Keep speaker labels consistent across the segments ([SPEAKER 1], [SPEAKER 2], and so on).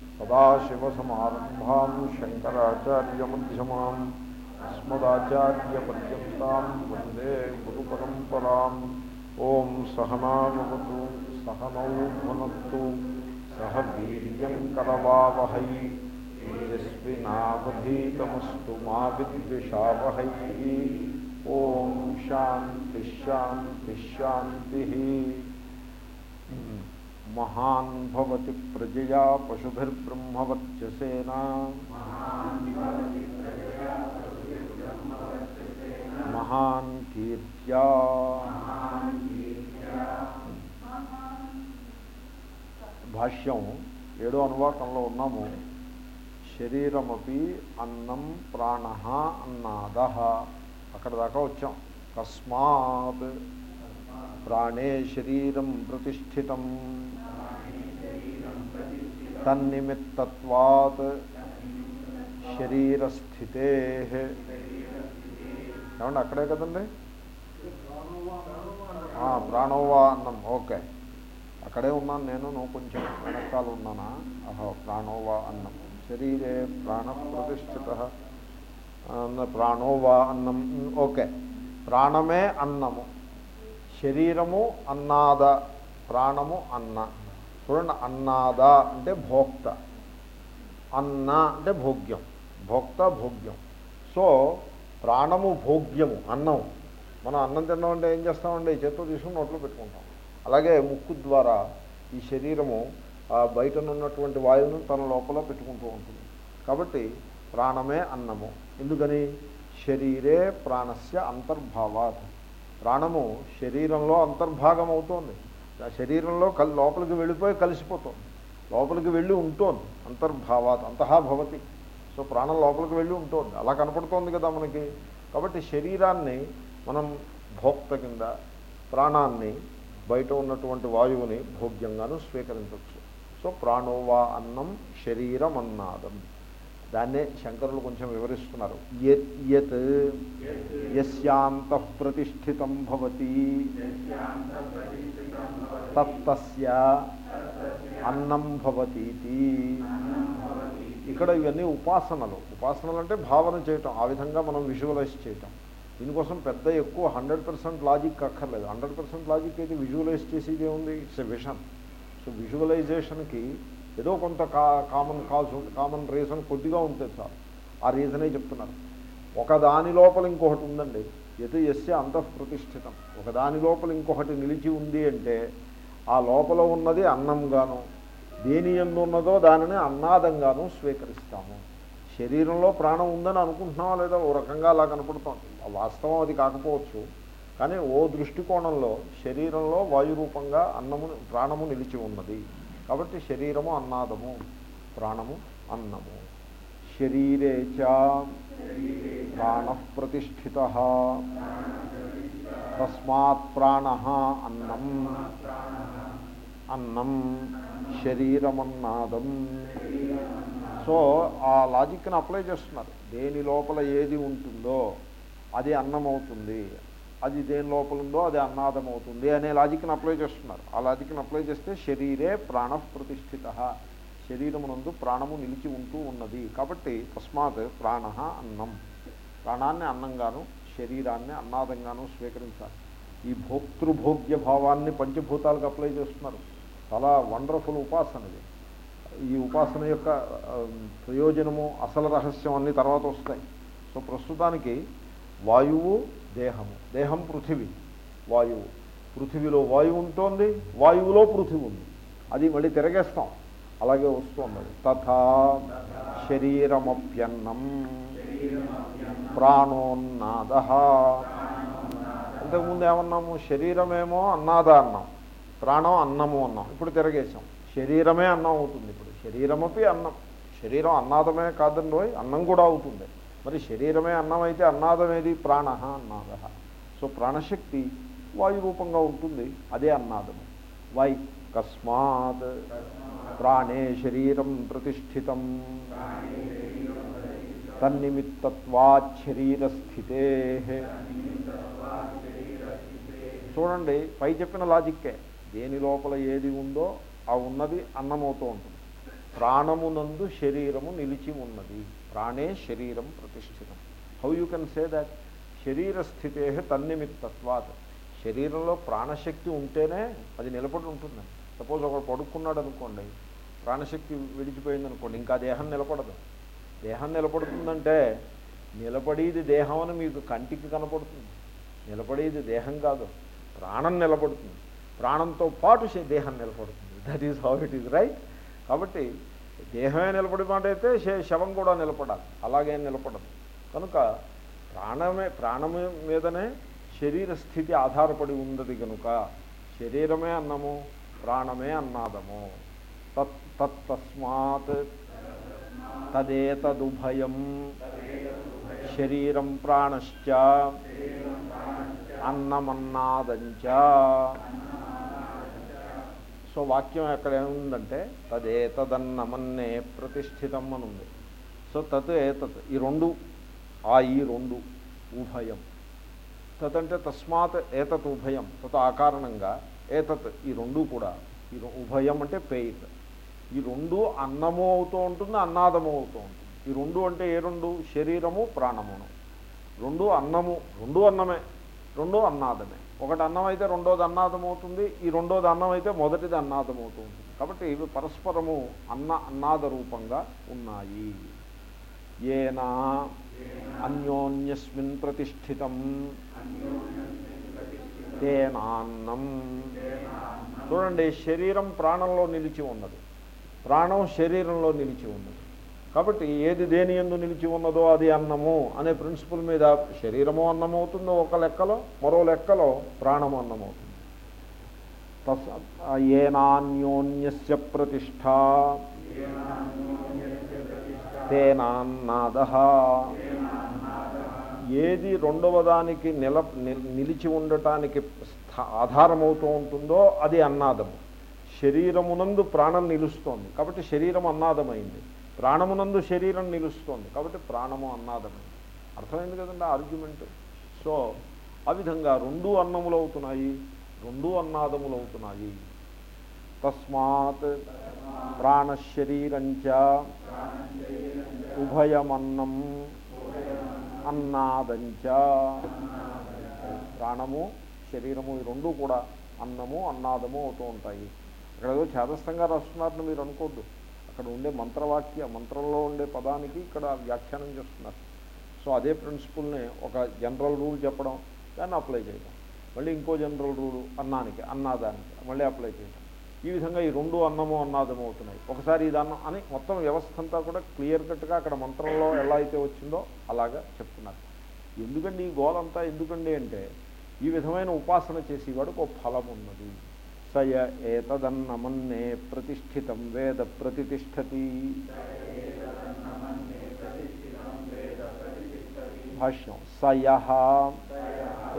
[SPEAKER 1] సదాశివసమారంభాం శంకరాచార్యమధ్యమాం అస్మదాచార్యపర్యంతాం వందే గురు పరంపరాం ఓం సహనావతు సహనౌ భునత్తు సహ వీర్యం కరవావహై తేజస్వినావధీతమస్తు మా విద్విషావహై ఓం శాంతి శాంతి శాంతి మహాన్ భవతి ప్రజయా పశుభిర్బ్రహ్మవర్చసేనా. మహాన్ కీర్త్యా. భాష్యం ఏడో అనువాకంలో ఉన్నాము. శరీరమపి అన్నం ప్రాణ అన్నాద. అక్కడ దాకా వచ్చాం. తస్మాత్ ప్రాణే శరీరం ప్రతిష్ఠితం. తన్నిమిత్తత్వాత్ శరీరస్థితే. ఏమండి అక్కడే కదండి? ప్రాణోవా అన్నం ఓకే. అక్కడే ఉన్నాను నేను నువ్వు కొంచెం వెనకాల ఉన్నానా? అహో ప్రాణోవా అన్నం. శరీరే ప్రాణ ప్రతిష్ఠిత ప్రాణోవా అన్నం ఓకే. ప్రాణమే అన్నము. శరీరము అన్నాద ప్రాణము అన్న. చూడండి అన్నాద అంటే భోక్త. అన్న అంటే భోగ్యం. భోక్త భోగ్యం. సో ప్రాణము భోగ్యము అన్నం. మనం అన్నం తిన్నాం అంటే ఏం చేస్తామండి? చేత్తో తీసుకుని నోట్లో పెట్టుకుంటాం. అలాగే ముక్కు ద్వారా ఈ శరీరము బయటనున్నటువంటి వాయువును తన లోపల పెట్టుకుంటూ ఉంటుంది. కాబట్టి ప్రాణమే అన్నము. ఎందుకని? శరీరే ప్రాణస్య అంతర్భావాత్. ప్రాణము శరీరంలో అంతర్భాగం అవుతోంది శరీరంలో కల్ లోపలికి వెళ్ళిపోయి కలిసిపోతుంది లోపలికి వెళ్ళి ఉంటుంది. అంతర్భావాత్ అంతఃభవతి భవతి. సో ప్రాణం లోపలికి వెళ్ళి ఉంటుంది. అలా కనపడుతోంది కదా మనకి. కాబట్టి శరీరాన్ని మనం భోక్త కింద ప్రాణాన్ని బయట ఉన్నటువంటి వాయువుని భోగ్యంగాను స్వీకరించవచ్చు. సో ప్రాణోవా అన్నం శరీరం అన్నాదం దాన్నే శంకరులు కొంచెం వివరిస్తున్నారు. యత్ యస్యాంత ప్రతిష్ఠితం భవతి. తత్తస్య అన్నం భవతీతి. ఇక్కడ ఇవన్నీ ఉపాసనలు. ఉపాసనలు అంటే భావన చేయటం. ఆ విధంగా మనం విజువలైజ్ చేయటం. దీనికోసం పెద్ద ఎక్కువ హండ్రెడ్ పర్సెంట్ లాజిక్ అక్కర్లేదు. హండ్రెడ్ పర్సెంట్ లాజిక్ అయితే విజువలైజ్ చేసేది ఏముంది ఇట్స్ ఎ విషన్. సో విజువలైజేషన్కి ఏదో కొంత కా కామన్ కాజ్ కామన్ రీజన్ కొద్దిగా ఉంటే సార్ ఆ రీజనే చెప్తున్నారు ఒకదాని లోపల ఇంకొకటి ఉందండి. ఎటు ఎస్సే అంతఃప్రతిష్ఠితం. ఒకదాని లోపల ఇంకొకటి నిలిచి ఉంది అంటే ఆ లోపల ఉన్నది అన్నంగాను దేని ఎందు ఉన్నదో దానిని అన్నాదంగాను స్వీకరిస్తాము. శరీరంలో ప్రాణం ఉందని అనుకుంటున్నావా లేదా? ఓ రకంగా అలా కనపడుతోంది. వాస్తవం అది కాకపోవచ్చు. కానీ ఓ దృష్టికోణంలో శరీరంలో వాయురూపంగా అన్నము ప్రాణము నిలిచి ఉన్నది. కాబట్టి శరీరము అన్నాదము ప్రాణము అన్నము. శరీరే చ ప్రాణ ప్రతిష్ఠిత తస్మాత్ ప్రాణ అన్నం. అన్నం శరీరమన్నాదం. సో ఆ లాజిక్ని అప్లై చేస్తున్నారు. దేని లోపల ఏది ఉంటుందో అది అన్నం అవుతుంది అది దేని లోపల ఉందో అది అన్నాదం అవుతుంది అనే లాజిక్ని అప్లై చేస్తున్నారు. ఆ లాజిక్ని అప్లై చేస్తే శరీరే ప్రాణ ప్రతిష్ఠిత శరీరమునందు ప్రాణము నిలిచి ఉంటూ ఉన్నది. కాబట్టి తస్మాత్ ప్రాణ అన్నం. ప్రాణాన్ని అన్నంగాను శరీరాన్ని అన్నాదంగాను స్వీకరించాలి. ఈ భోక్తృభోగ్య భావాన్ని పంచభూతాలకు అప్లై చేస్తున్నారు. చాలా వండర్ఫుల్ ఉపాసన ఇది ఈ ఉపాసన యొక్క ప్రయోజనము అసలు రహస్యం అన్ని తర్వాత వస్తాయి. సో ప్రస్తుతానికి వాయువు దేహము. దేహం పృథివీ. వాయువు. పృథివీలో వాయువు ఉంటుంది వాయువులో పృథివీ ఉంది. అది మళ్ళీ తిరగేస్తాం. అలాగే వస్తుంది తథా శరీరమప్యన్నం. ప్రాణోన్నాద. ఇంతకుముందు ఏమన్నాము? శరీరమేమో అన్నాద అన్నాం. ప్రాణం అన్నము అన్నాం. ఇప్పుడు తిరగేసాం శరీరమే అన్నం అవుతుంది ఇప్పుడు. శరీరమపి అన్నం. శరీరం అన్నాదమే కాదండి అన్నం కూడా అవుతుంది. మరి శరీరమే అన్నం అయితే అన్నాదం ఏది ప్రాణ అన్నాద. సో ప్రాణశక్తి వాయురూపంగా ఉంటుంది అదే అన్నాదము. వై? కస్మాత్. ప్రాణే శరీరం ప్రతిష్ఠితం. తన్నిమిత్తత్వాత్ శరీరస్థితే చూడండి పై చెప్పిన లాజిక్కే. దేని లోపల ఏది ఉందో ఆ ఉన్నది అన్నమవుతూ ఉంటుంది. ప్రాణమునందు శరీరము నిలిచి ఉన్నది. ప్రాణే శరీరం ప్రతిష్ఠితం. How you can say that శరీర స్థితే తన్నిమిత్తత్వాత్. శరీరంలో ప్రాణశక్తి ఉంటేనే అది నిలబడి ఉంటుంది. సపోజ్ ఒకడు పడుకున్నాడు అనుకోండి ప్రాణశక్తి విడిచిపోయింది అనుకోండి ఇంకా దేహం నిలబడదు. దేహం నిలబడుతుందంటే నిలబడేది దేహం అని మీకు కంటికి కనపడుతుంది. నిలబడేది దేహం కాదు ప్రాణం నిలబడుతుంది. ప్రాణంతో పాటు దేహం నిలబడుతుంది. That is how it is right కాబట్టి దేహమే నిలబడి మాట అయితే శవం కూడా నిలబడాలి. అలాగే నిలబడదు. కనుక ప్రాణమే ప్రాణము మీదనే శరీర స్థితి ఆధారపడి ఉన్నది కనుక శరీరమే అన్నము ప్రాణమే అన్నాదము. తత్ తత్తస్మాత్ తదేతదుభయం శరీరం ప్రాణశ్చ అన్నమన్నాదంచ సో వాక్యం ఎక్కడ ఏముందంటే తదేతదన్నమన్నే ప్రతిష్ఠితం అని ఉంది సో తత్ ఏతత్ ఈ రెండు ఆ ఈ రెండు ఉభయం. తత్ అంటే తస్మాత్ ఏతత్ ఉభయం తత్ ఆ కారణంగా ఏతత్ ఈ రెండు కూడా ఈ ఉభయం అంటే పేయిత్. ఈ రెండు అన్నము అవుతూ ఉంటుంది అన్నాదము అవుతూ ఉంటుంది. ఈ రెండు అంటే ఏ రెండు? శరీరము ప్రాణమును. రెండు అన్నము రెండు అన్నమే రెండు అన్నాదమే. ఒకటి అన్నం అయితే రెండోది అన్నాదం అవుతుంది ఈ రెండోది అన్నం అయితే మొదటిది అన్నాదం అవుతుంది కాబట్టి ఇవి పరస్పరము అన్న అన్నాద రూపంగా ఉన్నాయి. ఏనా అన్యోన్యస్మిన్ ప్రతిష్ఠితం. తేనాన్నం. చూడండి శరీరం ప్రాణంలో నిలిచి ఉన్నది. ప్రాణం శరీరంలో నిలిచి ఉన్నది. కాబట్టి ఏది దేని ఎందు నిలిచి ఉన్నదో అది అన్నము అనే ప్రిన్సిపల్ మీద శరీరము అన్నం అవుతుందో ఒక లెక్కలో మరో లెక్కలో ప్రాణము అన్నం అవుతుంది తస్ ఏనాన్యోన్యస్య ప్రతిష్ట. తేనాన్నాద ఏది రెండవ దానికి నిల ని- నిలిచి ఉండటానికి స్థా- ఆధారమవుతూ ఉంటుందో అది అన్నాదము. శరీరమునందు ప్రాణం నిలుస్తోంది. కాబట్టి శరీరం అన్నాదమైంది. ప్రాణమునందు శరీరం నిలుస్తోంది. కాబట్టి ప్రాణము అన్నాదని. అర్థమైంది కదండి ఆర్గ్యుమెంట్ సో ఆ విధంగా రెండు అన్నములు అవుతున్నాయి రెండు అన్నాదములు అవుతున్నాయి తస్మాత్ ప్రాణశరీరంచ ఉభయమన్నం అన్నాదంచ. ప్రాణము శరీరము ఈ రెండు కూడా అన్నము అన్నాదము అవుతూ ఉంటాయి. ఇక్కడ ఏదో చేదస్థంగా రాస్తున్నారని మీరు అనుకోద్దు. అక్కడ ఉండే మంత్రవాక్య మంత్రంలో ఉండే పదానికి ఇక్కడ వ్యాఖ్యానం చేస్తున్నారు. సో అదే ప్రిన్సిపుల్ని ఒక జనరల్ రూల్ చెప్పడం దాన్ని అప్లై చేయడం మళ్ళీ ఇంకో జనరల్ రూల్ అన్నానికి అన్నాదానికి మళ్ళీ అప్లై చేయడం ఈ విధంగా ఈ రెండు అన్నము అన్నాదము అవుతున్నాయి. ఒకసారి ఇది అన్నం అని మొత్తం వ్యవస్థ అంతా కూడా క్లియర్ కట్గా అక్కడ మంత్రంలో ఎలా అయితే వచ్చిందో అలాగా చెప్తున్నారు. ఎందుకండి ఈ గోలంతా? ఎందుకండి అంటే ఈ విధమైన ఉపాసన చేసేవాడికి ఒక ఫలం ఉన్నది. సయ ఏతదన్నమన్నే ప్రతిష్ఠితం వేద ప్రతిష్టతి భాష్యం. సయ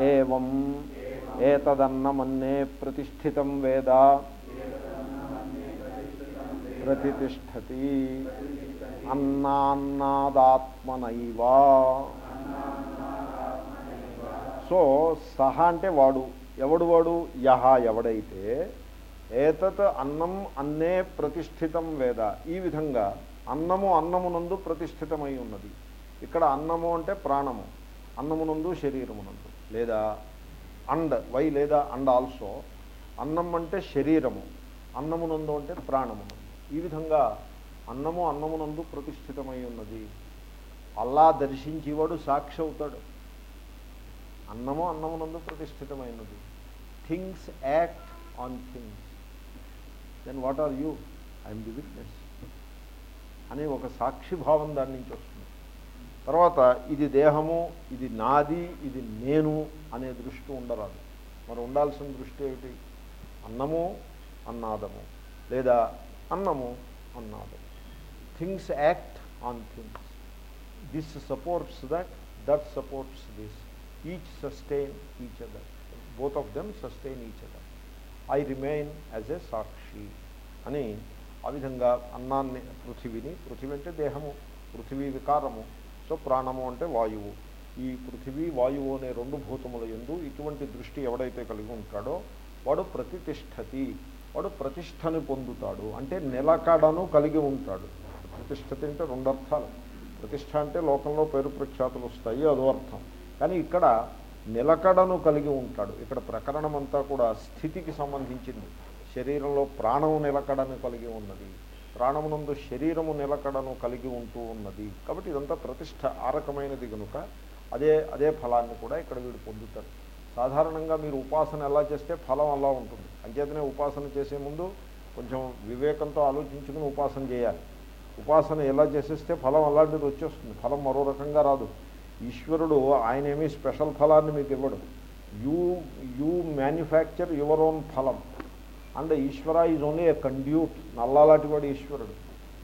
[SPEAKER 1] ఏం ఏతదన్నమన్నే ప్రతిష్ఠితం వేద ప్రతిష్టతి అన్నాన్నాదాత్మనైవా. సో సహ అంటే వాడు. ఎవడు వాడు? యహ ఎవడైతే ఏతత్ అన్నం అన్నే ప్రతిష్ఠితం వేద. ఈ విధంగా అన్నము అన్నమునందు ప్రతిష్ఠితమై ఉన్నది. ఇక్కడ అన్నము అంటే ప్రాణము. అన్నమునందు శరీరమునందు. లేదా అండ్ వై లేదా అండ్ ఆల్సో. అన్నం అంటే శరీరము. అన్నమునందు అంటే ప్రాణమునందు. ఈ విధంగా అన్నము అన్నమునందు ప్రతిష్ఠితమై ఉన్నది. అల్లా దర్శించేవాడు సాక్షి అవుతాడు. అన్నము అన్నమునందు ప్రతిష్ఠితమైనది. Things act on things then what are you I am the witness అనే ఒక సాక్షి భావం దాని నుంచి వస్తుంది. తర్వాత ఇది దేహము ఇది నాది ఇది నేను అనే దృష్టి ఉండరాదు. మరి ఉండాల్సిన దృష్టి ఏమిటి? అన్నము అన్నాదము. లేదా అన్నము అన్నాదము. Things act on things this supports that that supports this each sustain each other both of them sustain each other I remain as a సాక్షి అని ఆ విధంగా అన్నాన్ని పృథివీని పృథివీ అంటే దేహము పృథివీ వికారము. సో ప్రాణము అంటే వాయువు. ఈ పృథివీ వాయువు అనే రెండు భూతముల ఎందు ఇటువంటి దృష్టి ఎవడైతే కలిగి ఉంటాడో వాడు ప్రతిష్టతి వాడు ప్రతిష్టని పొందుతాడు. అంటే నిలకడను కలిగి ఉంటాడు. ప్రతిష్టతి అంటే రెండు అర్థాలు ప్రతిష్ట అంటే లోకంలో పేరు ప్రఖ్యాతులు వస్తాయి అదో అర్థం. కానీ ఇక్కడ నిలకడను కలిగి ఉంటాడు. ఇక్కడ ప్రకరణం అంతా కూడా స్థితికి సంబంధించింది. శరీరంలో ప్రాణము నిలకడను కలిగి ఉన్నది. ప్రాణమునందు శరీరము నిలకడను కలిగి ఉంటూ ఉన్నది. కాబట్టి ఇదంతా ప్రతిష్ట ఆ రకమైనది కనుక అదే అదే ఫలాన్ని కూడా ఇక్కడ వీడు పొందుతాడు. సాధారణంగా మీరు ఉపాసన ఎలా చేస్తే ఫలం అలా ఉంటుంది. అంచేతనే ఉపాసన చేసే ముందు కొంచెం వివేకంతో ఆలోచించుకుని ఉపాసన చేయాలి. ఉపాసన ఎలా చేసేస్తే ఫలం అలాంటిది వచ్చేస్తుంది. ఫలం మరో రకంగా రాదు. ఈశ్వరుడు ఆయన ఏమీ స్పెషల్ ఫలాన్ని మీకు ఇవ్వడు. You you manufacture your own ఫలం. And Ishwara is only a conduit. నల్లలాంటి వాడు ఈశ్వరుడు.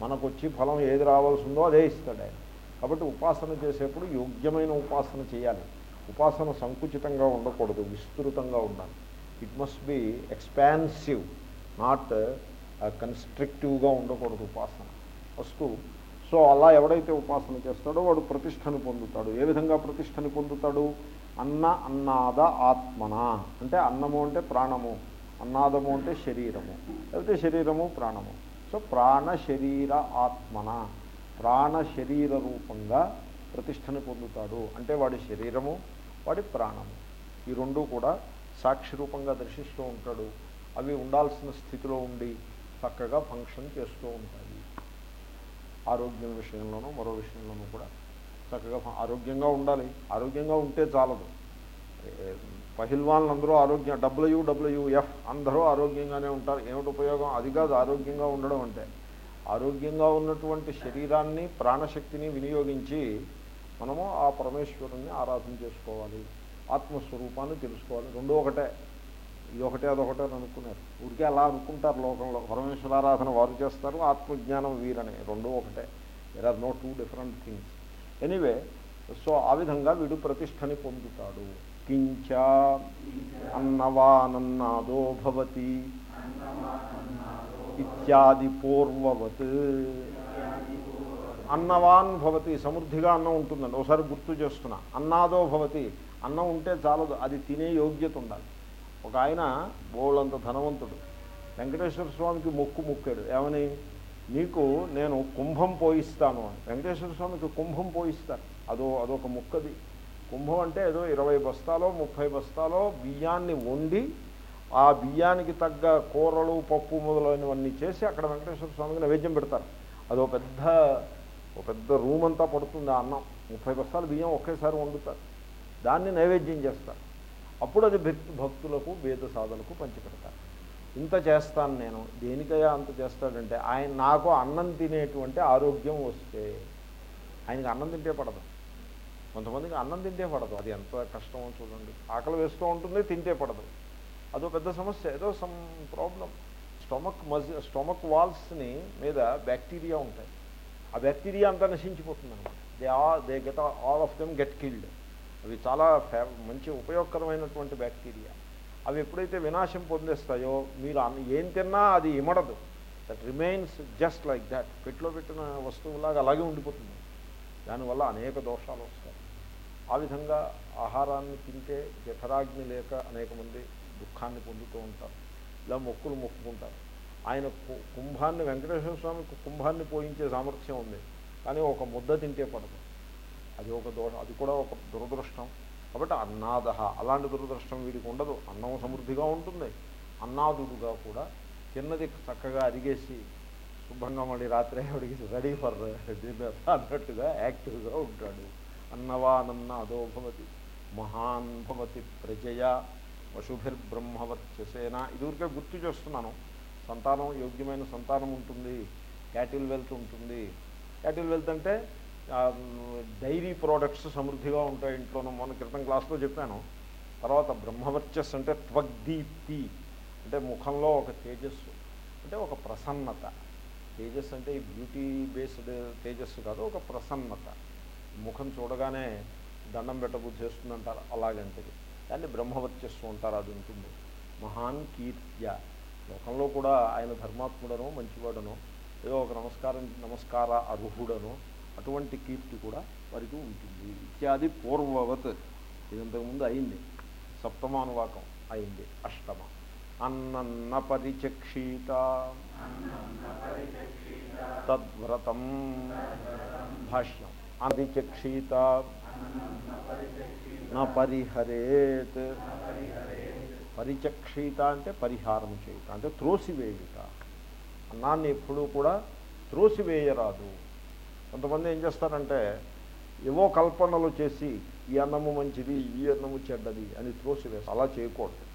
[SPEAKER 1] మనకు వచ్చి ఫలం ఏది రావాల్సిందో అదే ఇస్తాడు ఆయన. కాబట్టి ఉపాసన చేసేప్పుడు యోగ్యమైన ఉపాసన చేయాలి. ఉపాసన సంకుచితంగా ఉండకూడదు విస్తృతంగా ఉండాలి. It must be expansive not కన్స్ట్రిక్టివ్గా ఉండకూడదు ఉపాసన. ఫస్ట్ సో అలా ఎవడైతే ఉపాసన చేస్తాడో వాడు ప్రతిష్టను పొందుతాడు. ఏ విధంగా ప్రతిష్టను పొందుతాడు? అన్న అన్నాద ఆత్మన. అంటే అన్నము అంటే ప్రాణము. అన్నాదము అంటే శరీరము. లేకపోతే శరీరము ప్రాణము. సో ప్రాణ శరీర ఆత్మన. ప్రాణ శరీర రూపంగా ప్రతిష్టని పొందుతాడు. అంటే వాడి శరీరము వాడి ప్రాణము. ఈ రెండు కూడా సాక్షి రూపంగా దర్శిస్తూ ఉంటాడు. అవి ఉండాల్సిన స్థితిలో ఉండి చక్కగా ఫంక్షన్ చేస్తూ ఉంటాయి. ఆరోగ్యం విషయంలోనూ మరో విషయంలోనూ కూడా చక్కగా ఆరోగ్యంగా ఉండాలి. ఆరోగ్యంగా ఉంటే చాలదు. పహిల్వాన్లందరూ పహిల్వాన్లు అందరూ ఆరోగ్యం డబ్ల్యూ డబ్ల్యూఎఫ్ అందరూ ఆరోగ్యంగానే ఉంటారు. ఏమిటి ఉపయోగం? అది కాదు ఆరోగ్యంగా ఉండడం అంటే. ఆరోగ్యంగా ఉన్నటువంటి శరీరాన్ని ప్రాణశక్తిని వినియోగించి మనము ఆ పరమేశ్వరుణ్ణి ఆరాధన చేసుకోవాలి. ఆత్మస్వరూపాన్ని తెలుసుకోవాలి. రెండూ ఒకటే. ఇది ఒకటే అదొకటే అని అనుకున్నారు. ఊరికే అలా అనుకుంటారు లోకంలో. పరమేశ్వరారాధన వారు చేస్తారు ఆత్మజ్ఞానం వీరనే రెండూ ఒకటే. There are no two different things anyway so ఆ విధంగా వీడు ప్రతిష్టని పొందుతాడు. కించ అన్నవానన్నాదో భవతి. ఇత్యాది పూర్వవత్. అన్నవాన్ భవతి సమృద్ధిగా అన్నం ఉంటుందండి. ఒకసారి గుర్తు చేస్తున్నా అన్నాదో భవతి. అన్నం ఉంటే చాలదు. అది తినే యోగ్యత ఉండాలి. ఒక ఆయన బోళ్ళంత ధనవంతుడు. వెంకటేశ్వర స్వామికి మొక్కు మొక్కాడు. ఏమని? నీకు నేను కుంభం పోయిస్తాను అని. వెంకటేశ్వర స్వామికి కుంభం పోయిస్తారు. అదో అదొక మొక్కది. కుంభం అంటే ఏదో ఇరవై బస్తాలో ముప్పై బస్తాలో బియ్యాన్ని వండి ఆ బియ్యానికి తగ్గ కూరలు పప్పు మొదలైనవన్నీ చేసి అక్కడ వెంకటేశ్వర స్వామికి నైవేద్యం పెడతారు. అదో పెద్ద ఒక పెద్ద రూమ్ అంతా పడుతుంది ఆ అన్నం. ముప్పై బస్తాలు బియ్యం ఒకేసారి వండుతారు. దాన్ని నైవేద్యం చేస్తారు. అప్పుడు అది భక్తులకు వేద సాధనకు పంచిపెడతారు. ఇంత చేస్తాను నేను దేనికయ్యా అంత చేస్తాడంటే ఆయన నాకు అన్నం తినేటువంటి ఆరోగ్యం వస్తే ఆయనకి అన్నం తింటే పడదు. కొంతమందికి అన్నం తింటే పడదు. అది ఎంత కష్టమో చూడండి. ఆకలి వేస్తూ ఉంటుంది తింటే పడదు. అదో పెద్ద సమస్య ఏదో some problem stomach much stomach వాల్స్ని మీద బ్యాక్టీరియా ఉంటాయి. ఆ బ్యాక్టీరియా అంతా నశించిపోతుంది అనమాట they all they get all of them get killed. అవి చాలా ఫే మంచి ఉపయోగకరమైనటువంటి బ్యాక్టీరియా. అవి ఎప్పుడైతే వినాశం పొందేస్తాయో మీరు ఏం తిన్నా అది ఇమడదు. That remains just like that పెట్లో పెట్టిన వస్తువులాగా అలాగే ఉండిపోతుంది. దానివల్ల అనేక దోషాలు వస్తాయి. ఆ విధంగా ఆహారాన్ని తింటే జఠరాగ్ని లేక అనేక మంది దుఃఖాన్ని పొందుతూ ఉంటారు. ఇలా మొక్కులు మొక్కుకుంటారు. ఆయన కు- కుంభాన్ని వెంకటేశ్వర స్వామికి కుంభాన్ని పోయించే సామర్థ్యం ఉంది. కానీ ఒక ముద్ద తింటే పడదు. అది ఒక దోషం అది కూడా ఒక దురదృష్టం. కాబట్టి అన్నాద అలాంటి దురదృష్టం వీడికి ఉండదు. అన్నం సమృద్ధిగా ఉంటుంది. అన్నాదుడుగా కూడా తిన్నది చక్కగా అరిగేసి శుభ్రంగా మళ్ళీ రాత్రి అడిగేసి రెడీ ఫర్ డిన్నర్ అన్నట్టుగా యాక్టివ్గా ఉంటాడు. అన్నవానన్న అదో భవతి మహాన్ భవతి ప్రజయ పశుభిర్బ్రహ్మవర్చసేన ఇది ఊరికే గుర్తు చేస్తున్నాను. సంతానం యోగ్యమైన సంతానం ఉంటుంది. క్యాటిల్ వెల్త్ ఉంటుంది. క్యాటిల్ వెల్త్ అంటే డైరీ ప్రోడక్ట్స్ సమృద్ధిగా ఉంటాయి ఇంట్లోనూ. మొన్న క్రితం క్లాస్లో చెప్పాను. తర్వాత బ్రహ్మవర్చస్ అంటే త్వగ్దీప్తి. అంటే ముఖంలో ఒక తేజస్సు. అంటే ఒక ప్రసన్నత. తేజస్సు అంటే ఈ బ్యూటీ బేస్డ్ తేజస్సు కాదు ఒక ప్రసన్నత. ముఖం చూడగానే దండం పెట్టబుద్ధి చేస్తుందంటారు. అలాగంటది దాన్ని బ్రహ్మవర్చస్సు అంటారు. అది ఉంటుంది. మహాన్ కీర్త్య. లోకంలో కూడా ఆయన ధర్మాత్ముడనో మంచివాడనో ఏదో ఒక నమస్కారం నమస్కార అర్హుడనో అటువంటి కీర్తి కూడా వారికి ఉంటుంది. ఇత్యాది పూర్వవత్ ఇది ఇంతకుముందు అయింది. సప్తమానువాకం అయింది. అష్టమ. అన్నన్న పరిచక్షీత. తద్వ్రతం. భాష్యం. అరిచక్షీత నా పరిహరేత్. పరిచక్షీత అంటే పరిహారం చేయుట అంటే త్రోసివేయుట. అన్నాన్ని ఎప్పుడూ కూడా త్రోసివేయరాదు. కొంతమంది ఏం చేస్తారంటే ఏవో కల్పనలు చేసి ఈ అన్నము మంచిది ఈ అన్నము చెడ్డది అని త్రోసివేసి అలా చేయకూడదు.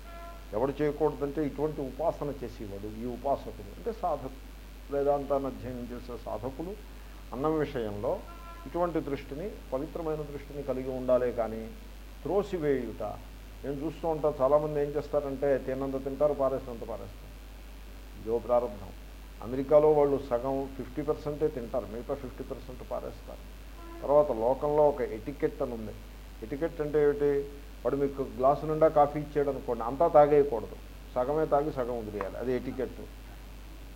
[SPEAKER 1] ఎవడు చేయకూడదంటే ఇటువంటి ఉపాసన చేసేవాడు ఈ ఉపాసకుడు. అంటే సాధకు వేదాంతాన్ని అధ్యయనం చేసే సాధకులు అన్నం విషయంలో ఇటువంటి దృష్టిని పవిత్రమైన దృష్టిని కలిగి ఉండాలే కానీ త్రోసివేయుట. నేను చూస్తూ ఉంటా చాలామంది ఏం చేస్తారంటే తిన్నంత తింటారు పారేసినంత పారేస్తారు. ఇదో ప్రారంభం. అమెరికాలో వాళ్ళు సగం ఫిఫ్టీ పర్సెంటే తింటారు మిగతా ఫిఫ్టీ పర్సెంట్ పారేస్తారు. తర్వాత లోకంలో ఒక ఎటికెట్ అని ఉంది. ఎటికెట్ అంటే ఏమిటి? వాడు మీకు గ్లాసు నిండా కాఫీ ఇచ్చాడు అనుకోండి అంతా తాగేయకూడదు. సగమే తాగి సగం వదిలేయాలి అది ఎటికెట్.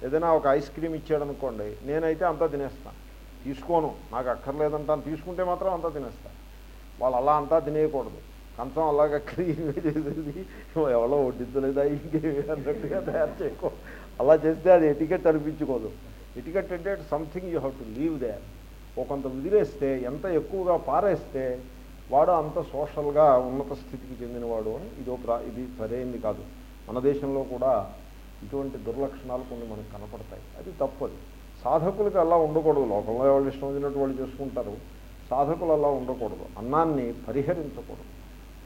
[SPEAKER 1] ఏదైనా ఒక ఐస్ క్రీమ్ ఇచ్చాడు అనుకోండి నేనైతే అంతా తినేస్తాను తీసుకోను నాకు అక్కర్లేదంటాను తీసుకుంటే మాత్రం అంతా తినేస్తాను వాళ్ళు అలా అంతా తినేయకూడదు. కంచం అలాగ క్రీమ్ చేసేది ఎవరో వడ్డించలేదా ఇంకేమి అన్నట్టుగా తయారు చేయకూడదు. అలా చేస్తే అది ఎటికెట్ అనిపించుకోదు. ఎటికెట్ అంటే something you have to leave there ఓ కొంత వదిలేస్తే ఎంత ఎక్కువగా పారేస్తే వాడు అంత సోషల్గా ఉన్నత స్థితికి చెందినవాడు అని ఇదో ఇది సరైనది కాదు. మన దేశంలో కూడా ఇటువంటి దుర్లక్షణాలు కొన్ని మనకు కనపడతాయి. అది తప్పదు సాధకులకి అలా ఉండకూడదు. లోకంలో వాళ్ళు ఇష్టం వచ్చినట్టు వాళ్ళు చేసుకుంటారు. సాధకులు అలా ఉండకూడదు. అన్నాన్ని పరిహరించకూడదు.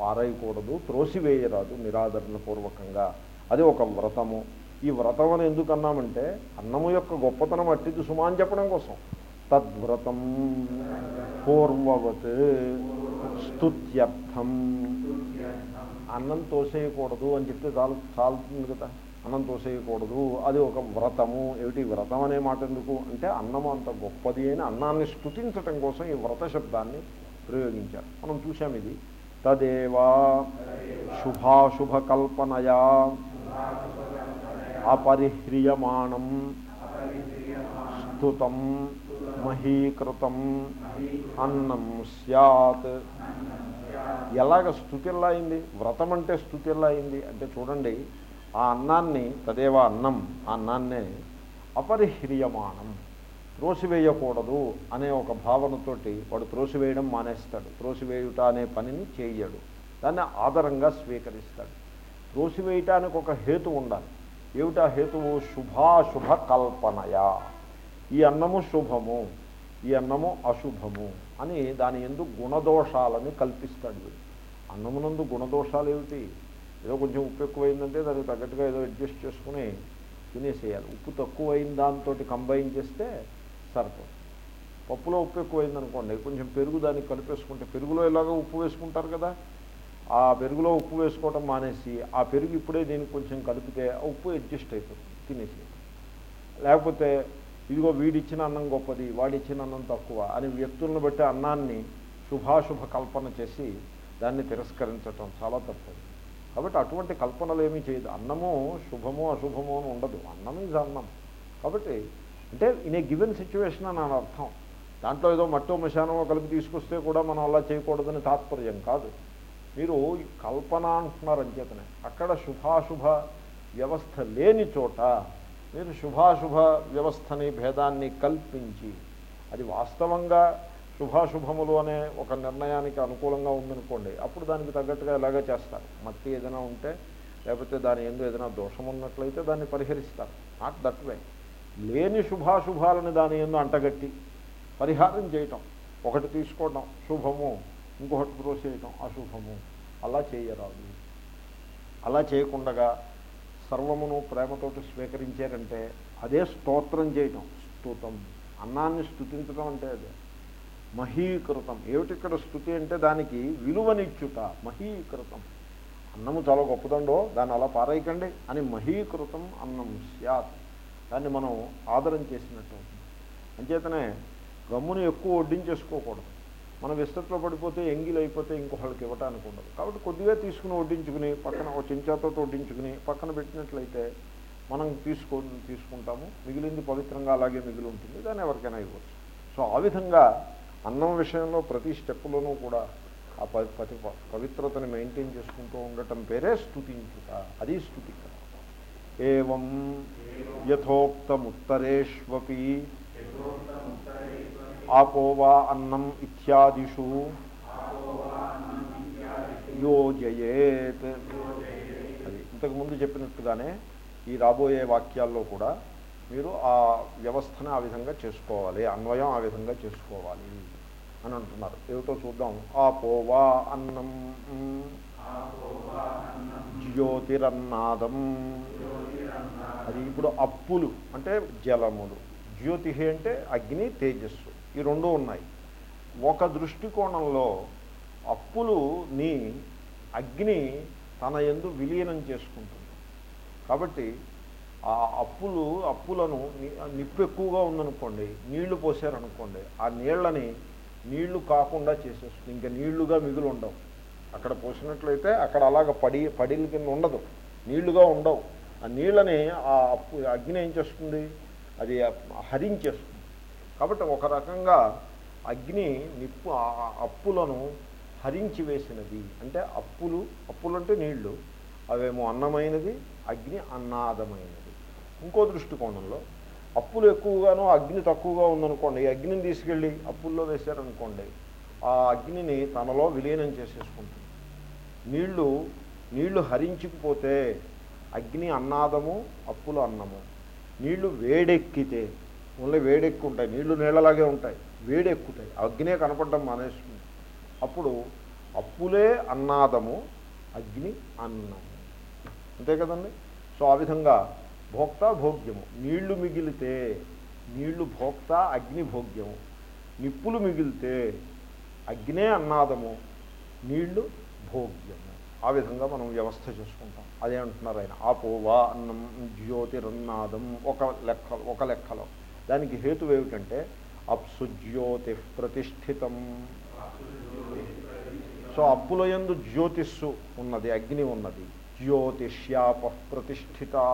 [SPEAKER 1] పారేయకూడదు. త్రోసివేయరాదు. నిరాదరణపూర్వకంగా. అది ఒక వ్రతము. ఈ వ్రతం అని ఎందుకు అన్నామంటే అన్నము యొక్క గొప్పతనం అట్టిది సుమా అని చెప్పడం కోసం. తద్వ్రతం పూర్వవత్ స్తుత్యర్థం. అన్నం తోసేయకూడదు అని చెప్తే చాలు చాలుతుంది కదా. అన్నం తోసేయకూడదు అది ఒక వ్రతము. ఏమిటి? వ్రతం అనే మాట ఎందుకు? అంటే అన్నము అంత గొప్పది అని అన్నాన్ని స్తుతించటం కోసం ఈ వ్రత శబ్దాన్ని ప్రయోగించారు. మనం చూసాం ఇది. తదేవా శుభాశుభకల్పనయా. అపరిహ్రియమాణం స్థుతం మహీకృతం అన్నం సత్ ఎలాగ స్థుతిల్లా అయింది వ్రతం అంటే స్థుతిల్లా అయింది అంటే చూడండి ఆ అన్నాన్ని తదేవా అన్నం ఆ అన్నాన్నే అపరిహ్రియమాణం త్రోసివేయకూడదు అనే ఒక భావనతోటి వాడు త్రోసివేయడం మానేస్తాడు. త్రోసివేయుట అనే పనిని చేయడు. దాన్ని ఆదరంగా స్వీకరిస్తాడు. త్రోసివేయటానికి ఒక హేతు ఉండాలి. ఏమిటా హేతువు? శుభాశుభ కల్పనయా ఈ అన్నము శుభము ఈ అన్నము అశుభము అని దాని ఎందు గుణదోషాలని కల్పిస్తాడు. వీడు అన్నమునందు గుణదోషాలు ఏమిటి ఏదో కొంచెం ఉప్పు ఎక్కువైందంటే దానికి తగ్గట్టుగా ఏదో అడ్జస్ట్ చేసుకుని తినేసేయాలి. ఉప్పు తక్కువైన దాంతో కంబైన్ చేస్తే సరిపోతుంది పప్పులో ఉప్పు ఎక్కువైందనుకోండి కొంచెం పెరుగు దానికి కలిపేసుకుంటే పెరుగులో ఇలాగ ఉప్పు వేసుకుంటారు కదా ఆ పెరుగులో ఉప్పు వేసుకోవటం మానేసి ఆ పెరుగు ఇప్పుడే దీనికి కొంచెం కలిపితే ఆ ఉప్పు అడ్జస్ట్ అయిపోతుంది తినేసి లేకపోతే ఇదిగో వీడిచ్చిన అన్నం గొప్పది వాడిచ్చిన అన్నం తక్కువ అని వ్యక్తులను బట్టి అన్నాన్ని శుభాశుభ కల్పన చేసి దాన్ని తిరస్కరించటం చాలా తప్పదు కాబట్టి అటువంటి కల్పనలు ఏమీ చేయదు. అన్నము శుభము అశుభము అని ఉండదు. అన్నం ఈజ్ అన్నం. కాబట్టి అంటే ఇన్ ఏ గివెన్ సిచ్యువేషన్ అని అని అర్థం. దాంట్లో ఏదో మట్టో మశానమో కలిపి తీసుకొస్తే కూడా మనం అలా చేయకూడదని తాత్పర్యం కాదు. మీరు కల్పన అంటున్నారు అంచేతనే. అక్కడ శుభాశుభ వ్యవస్థ లేని చోట మీరు శుభాశుభ వ్యవస్థని భేదాన్ని కల్పించి అది వాస్తవంగా శుభాశుభములు అనే ఒక నిర్ణయానికి అనుకూలంగా ఉందనుకోండి అప్పుడు దానికి తగ్గట్టుగా ఎలాగ చేస్తారు. మట్టి ఏదైనా ఉంటే లేకపోతే దాని ఎందు ఏదైనా దోషం ఉన్నట్లయితే దాన్ని పరిహరిస్తారు. నాట్ దట్ వే లేని శుభాశుభాలని దాని ఎందు అంటగట్టి పరిహారం చేయటం. ఒకటి తీసుకోవడం శుభము. ఇంకొకటి త్రోసేయటం అశుభము. అలా చేయరాదు అలా చేయకుండగా సర్వమును ప్రేమతోటి స్వీకరించారంటే అదే స్తోత్రం చేయటం స్తుతం. అన్నాన్ని స్థుతించడం అంటే అదే. మహీకృతం. ఏమిటి ఇక్కడ స్థుతి అంటే దానికి విలువనిచ్చుట మహీకృతం. అన్నము చాలా గొప్పదండో దాన్ని అలా పారేయకండి అని మహీకృతం అన్నం స్యాత్. దాన్ని మనం ఆదరం చేసినట్టు. అవుతుంది అంచేతనే గమ్మును ఎక్కువ వడ్డించేసుకోకూడదు. మనం విస్తృతిలో పడిపోతే ఎంగిల్ అయిపోతే ఇంకొకళ్ళకి ఇవ్వటానికి ఉండదు. కాబట్టి కొద్దిగా తీసుకుని వడ్డించుకుని పక్కన ఒక చెంచాతో వడ్డించుకుని పక్కన పెట్టినట్లయితే మనం తీసుకో తీసుకుంటాము. మిగిలింది పవిత్రంగా అలాగే మిగిలి ఉంటుంది. దాన్ని ఎవరికైనా ఇవ్వచ్చు. సో ఆ విధంగా అన్నం విషయంలో ప్రతి స్టెప్పులోనూ కూడా ఆ పతి పవిత్రతని మెయింటైన్ చేసుకుంటూ ఉండటం పేరే స్థుతించుట అది స్థుతి ఏం ఏం యథోక్తముత్తరేష్వపి. ఆపోవా అన్నం ఇత్యాదిషు. యోజయేత్ అది ఇంతకుముందు చెప్పినట్టుగానే ఈ రాబోయే వాక్యాల్లో కూడా మీరు ఆ వ్యవస్థను ఆ విధంగా చేసుకోవాలి అన్వయం ఆ విధంగా చేసుకోవాలి అని అంటున్నారు. ఏమిటో చూద్దాం. ఆపోవా అన్నం. జ్యోతిరన్నాదం. అది ఇప్పుడు అప్పులు అంటే జలములు. జ్యోతి అంటే అగ్ని తేజస్సు. ఈ రెండు ఉన్నాయి. ఒక దృష్టికోణంలో అప్పులుని అగ్ని తన ఎందు విలీనం చేసుకుంటుంది. కాబట్టి ఆ అప్పులు అప్పులను నిప్పు ఎక్కువగా ఉందనుకోండి నీళ్ళు పోసారనుకోండి ఆ నీళ్ళని నీళ్ళు కాకుండా చేసేస్తుంది. ఇంకా నీళ్ళుగా మిగులు ఉండవు. అక్కడ పోసినట్లయితే అక్కడ అలాగ పడి పడిల కింద ఉండదు. నీళ్ళుగా ఉండవు. ఆ నీళ్ళని ఆ అప్పు అగ్ని ఏం చేస్తుంది? అది హరించేస్తుంది. కాబట్టి ఒక రకంగా అగ్ని నిప్పు అప్పులను హరించి వేసినది. అంటే అప్పులు అప్పులు అంటే నీళ్ళు. అవేమో అన్నమైనది అగ్ని అన్నాదమైనది. ఇంకో దృష్టికోణంలో అప్పులు ఎక్కువగానో అగ్ని తక్కువగా ఉందనుకోండి అగ్నిని తీసుకెళ్ళి అప్పుల్లో వేశారనుకోండి ఆ అగ్నిని తనలో విలీనం చేసేసుకుంటుంది. నీళ్ళు నీళ్ళు హరించుకుపోతే అగ్ని అన్నాదము అప్పులు అన్నము. నీళ్ళు వేడెక్కితే ఓన్లీ వేడెక్కి ఉంటాయి నీళ్ళు నీళ్ళలాగే ఉంటాయి వేడెక్కుతాయి అగ్నే కనపడడం మానేస్తుంది. అప్పుడు అప్పులే అన్నాదము అగ్ని అన్నము. అంతే కదండి? సో ఆ విధంగా భోక్త భోగ్యము నీళ్ళు మిగిలితే నీళ్ళు భోక్త అగ్ని భోగ్యము నిప్పులు మిగిలితే అగ్నే అన్నాదము నీళ్ళు భోగ్యము. ఆ విధంగా మనం వ్యవస్థ చేసుకుంటాం. అదే అంటున్నారు ఆయన ఆపోవా అన్నం జ్యోతిరన్నాదం ఒక లెక్క ఒక లెక్కలో. దానికి హేతు ఏమిటంటే అప్సుజ్యోతి ప్రతిష్ఠితం. సో అప్పుల యందు జ్యోతిస్సు ఉన్నది అగ్ని ఉన్నది. జ్యోతిష్యాప ప్రతిష్ఠితా.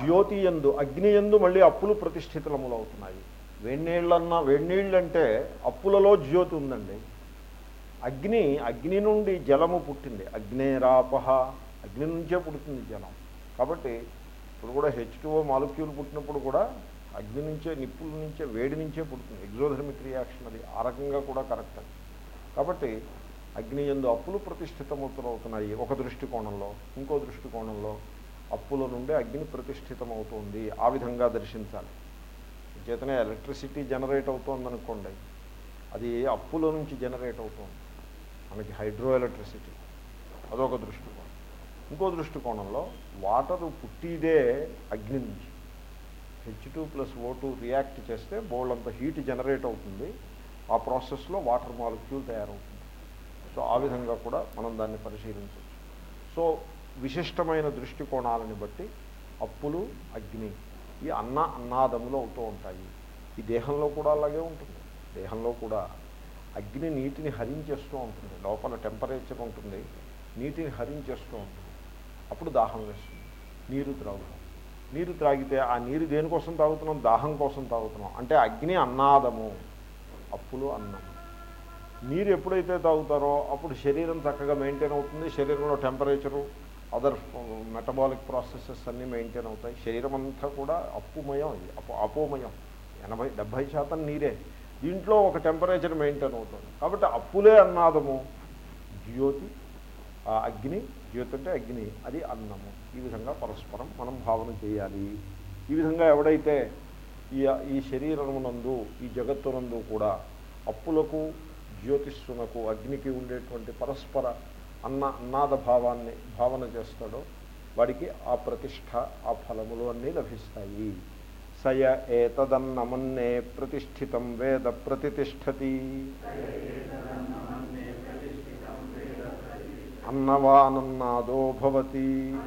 [SPEAKER 1] జ్యోతి ఎందు అగ్ని ఎందు మళ్ళీ అప్పులు ప్రతిష్ఠితములు అవుతున్నాయి వేడినీళ్ళన్నా వేడినీళ్ళంటే అప్పులలో జ్యోతి ఉందండి. అగ్ని అగ్ని నుండి జలము పుట్టింది. అగ్నేరాపహ అగ్ని నుంచే పుడుతుంది జలం కాబట్టి ఇప్పుడు కూడా హెచ్ టూఓ మాలిక్యూల్ పుట్టినప్పుడు కూడా అగ్ని నుంచే నిప్పుల నుంచే వేడి నుంచే పుడుతుంది. ఎగ్జోధర్మిక్ రియాక్షన్ అది ఆ రకంగా కూడా కరెక్ట్ అది కాబట్టి అగ్ని ఎందు అప్పులు ప్రతిష్ఠితమవుతున్నాయి ఒక దృష్టికోణంలో ఇంకో దృష్టికోణంలో. అప్పుల నుండి అగ్ని ప్రతిష్ఠితమవుతుంది ఆ విధంగా దర్శించాలి. చేతనే ఎలక్ట్రిసిటీ జనరేట్ అవుతోందనుకోండి అది అప్పుల నుంచి జనరేట్ అవుతుంది? మనకి హైడ్రో ఎలక్ట్రిసిటీ అదొక దృష్టికోణం. ఇంకో దృష్టికోణంలో వాటరు పుట్టిదే అగ్ని నుంచి. H two plus O two react చేస్తే బోల్డ్ అంత హీట్ జనరేట్ అవుతుంది. ఆ ప్రాసెస్లో వాటర్ మాలిక్యూల్ తయారవుతుంది. సో ఆ విధంగా కూడా మనం దాన్ని పరిశీలించవచ్చు. సో విశిష్టమైన దృష్టికోణాలని బట్టి అప్పులు అగ్ని ఈ అన్న అన్నాదములు అవుతూ ఉంటాయి. ఈ దేహంలో కూడా అలాగే ఉంటుంది. దేహంలో కూడా అగ్ని నీటిని హరించేస్తూ ఉంటుంది. లోపల టెంపరేచర్ ఉంటుంది. నీటిని హరించేస్తూ ఉంటుంది. అప్పుడు దాహం వేస్తుంది. నీరు త్రాగుతాం. నీరు త్రాగితే ఆ నీరు దేనికోసం తాగుతున్నాం? దాహం కోసం తాగుతున్నాం. అంటే అగ్ని అన్నాదము అప్పులు అన్నం. నీరు ఎప్పుడైతే తాగుతారో అప్పుడు శరీరం చక్కగా మెయింటైన్ అవుతుంది. శరీరంలో టెంపరేచరు అదర్ మెటబాలిక్ ప్రాసెసెస్ అన్నీ మెయింటైన్ అవుతాయి. శరీరం అంతా కూడా అప్పుమయం ఇది అపో అపోమయం. ఎనభై డెబ్భై శాతం నీరే. దీంట్లో ఒక టెంపరేచర్ మెయింటైన్ అవుతుంది. కాబట్టి అప్పులే అన్నాదము. జ్యోతి ఆ అగ్ని జ్యోతి అంటే అగ్ని అది అన్నము. ఈ విధంగా పరస్పరం మనం భావన చేయాలి. ఈ విధంగా ఎవడైతే ఈ ఈ శరీరమునందు ఈ జగత్తునందు కూడా అప్పులకు జ్యోతిష్సునకు అగ్నికి ఉండేటువంటి పరస్పర అన్న అన్నాద భావాన్ని భావన చేస్తాడో వాడికి ఆ ప్రతిష్ట ఆ ఫలములు అన్నీ లభిస్తాయి. సయ ఏతదన్నమన్నే ప్రతిష్ఠితం వేద ప్రతిష్టతి అన్నవానన్నాదో భవతి.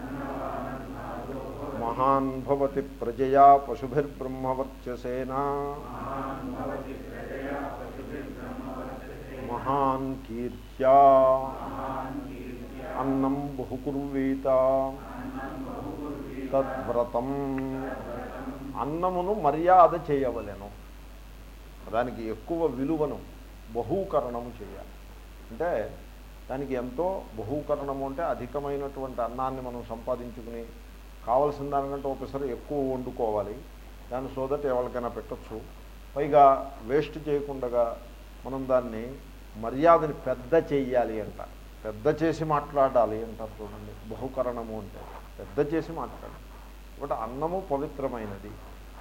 [SPEAKER 1] మహాన్ భవతి ప్రజయా పశుభిర్బ్రహ్మవర్చసేనా. మహాన్ కీర్త్యా. అన్నం బహుకుర్వీత. తద్వ్రతం. అన్నమును మర్యాద చేయవలెను. దానికి ఎక్కువ విలువను బహూకరణము చేయాలి. అంటే దానికి ఎంతో బహూకరణము అంటే అధికమైనటువంటి అన్నాన్ని మనం సంపాదించుకుని కావలసిన దానికంటే ఒకసారి ఎక్కువ వండుకోవాలి. దాన్ని సో దట్ ఎవరికైనా పెట్టచ్చు. పైగా వేస్ట్ చేయకుండా మనం దాన్ని మర్యాదని పెద్ద చెయ్యాలి అంట. పెద్ద చేసి మాట్లాడాలి అంటారు చూడండి. బహుకరణము అంటే పెద్ద చేసి మాట్లాడాలి. ఒకటి అన్నము పవిత్రమైనది.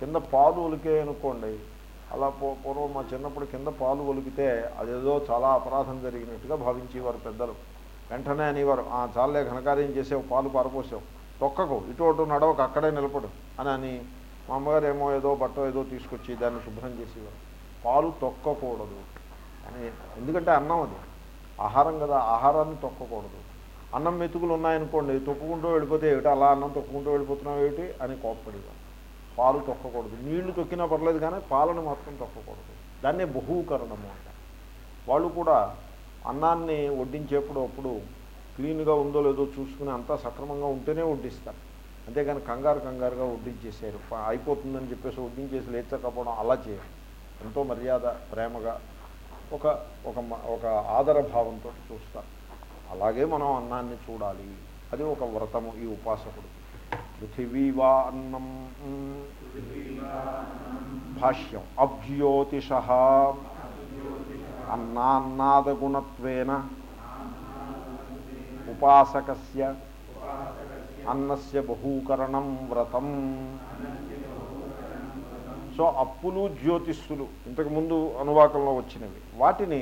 [SPEAKER 1] కింద పాలు ఉలికే అనుకోండి అలా పూ పూర్వం మా చిన్నప్పుడు కింద పాలు ఒలికితే అదేదో చాలా అపరాధం జరిగినట్టుగా భావించేవారు పెద్దలు. వెంటనే అనేవారు "ఆ, చాలే ఘనకార్యం చేసేవు పాలు పారపోసావు తొక్కకు ఇటు అటు నడవకు అక్కడే నిలబడు అని అని మా అమ్మగారు ఏమో ఏదో బట్ట ఏదో తీసుకొచ్చి దాన్ని శుభ్రం చేసేవారు. పాలు తొక్కకూడదు అని ఎందుకంటే అన్నం అది. ఆహారం కదా ఆహారాన్ని తొక్కకూడదు. అన్నం మెతుకులు ఉన్నాయనుకోండి తొక్కుకుంటూ వెళ్ళిపోతే ఏమిటి? అలా అన్నం తొక్కుకుంటూ వెళ్ళిపోతున్నావు ఏమిటి? అని కోప్పడేవారు. పాలు తొక్కకూడదు. నీళ్ళు తొక్కినా పర్లేదు కానీ పాలను మాత్రం తొక్కకూడదు. దాన్నే బహూకరణము అంటారు వాళ్ళు కూడా అన్నాన్ని వడ్డించేప్పుడు అప్పుడు క్లీన్గా ఉందో లేదో చూసుకుని అంతా సక్రమంగా ఉంటేనే వడ్డిస్తారు. అంతేగాని కంగారు కంగారుగా వడ్డించేసారు అయిపోతుందని చెప్పేసి వడ్డించేసి లేచకపోవడం అలా చేయాలి. ఎంతో మర్యాద ప్రేమగా ఒక ఒక మ- ఒక ఆదర భావంతో చూస్తారు. అలాగే మనం అన్నాన్ని చూడాలి. అది ఒక వ్రతము ఈ ఉపాసకుడికి. పృథివీవా అన్నం భాష్యం అభ్యోతిష అన్నాన్నాదగుణత్వేన ఉపాసకస్య అన్నస్య బహూకరణం వ్రతం సో అప్పులు జ్యోతిష్సులు ఇంతకుముందు అనువాకంలో వచ్చినవి. వాటిని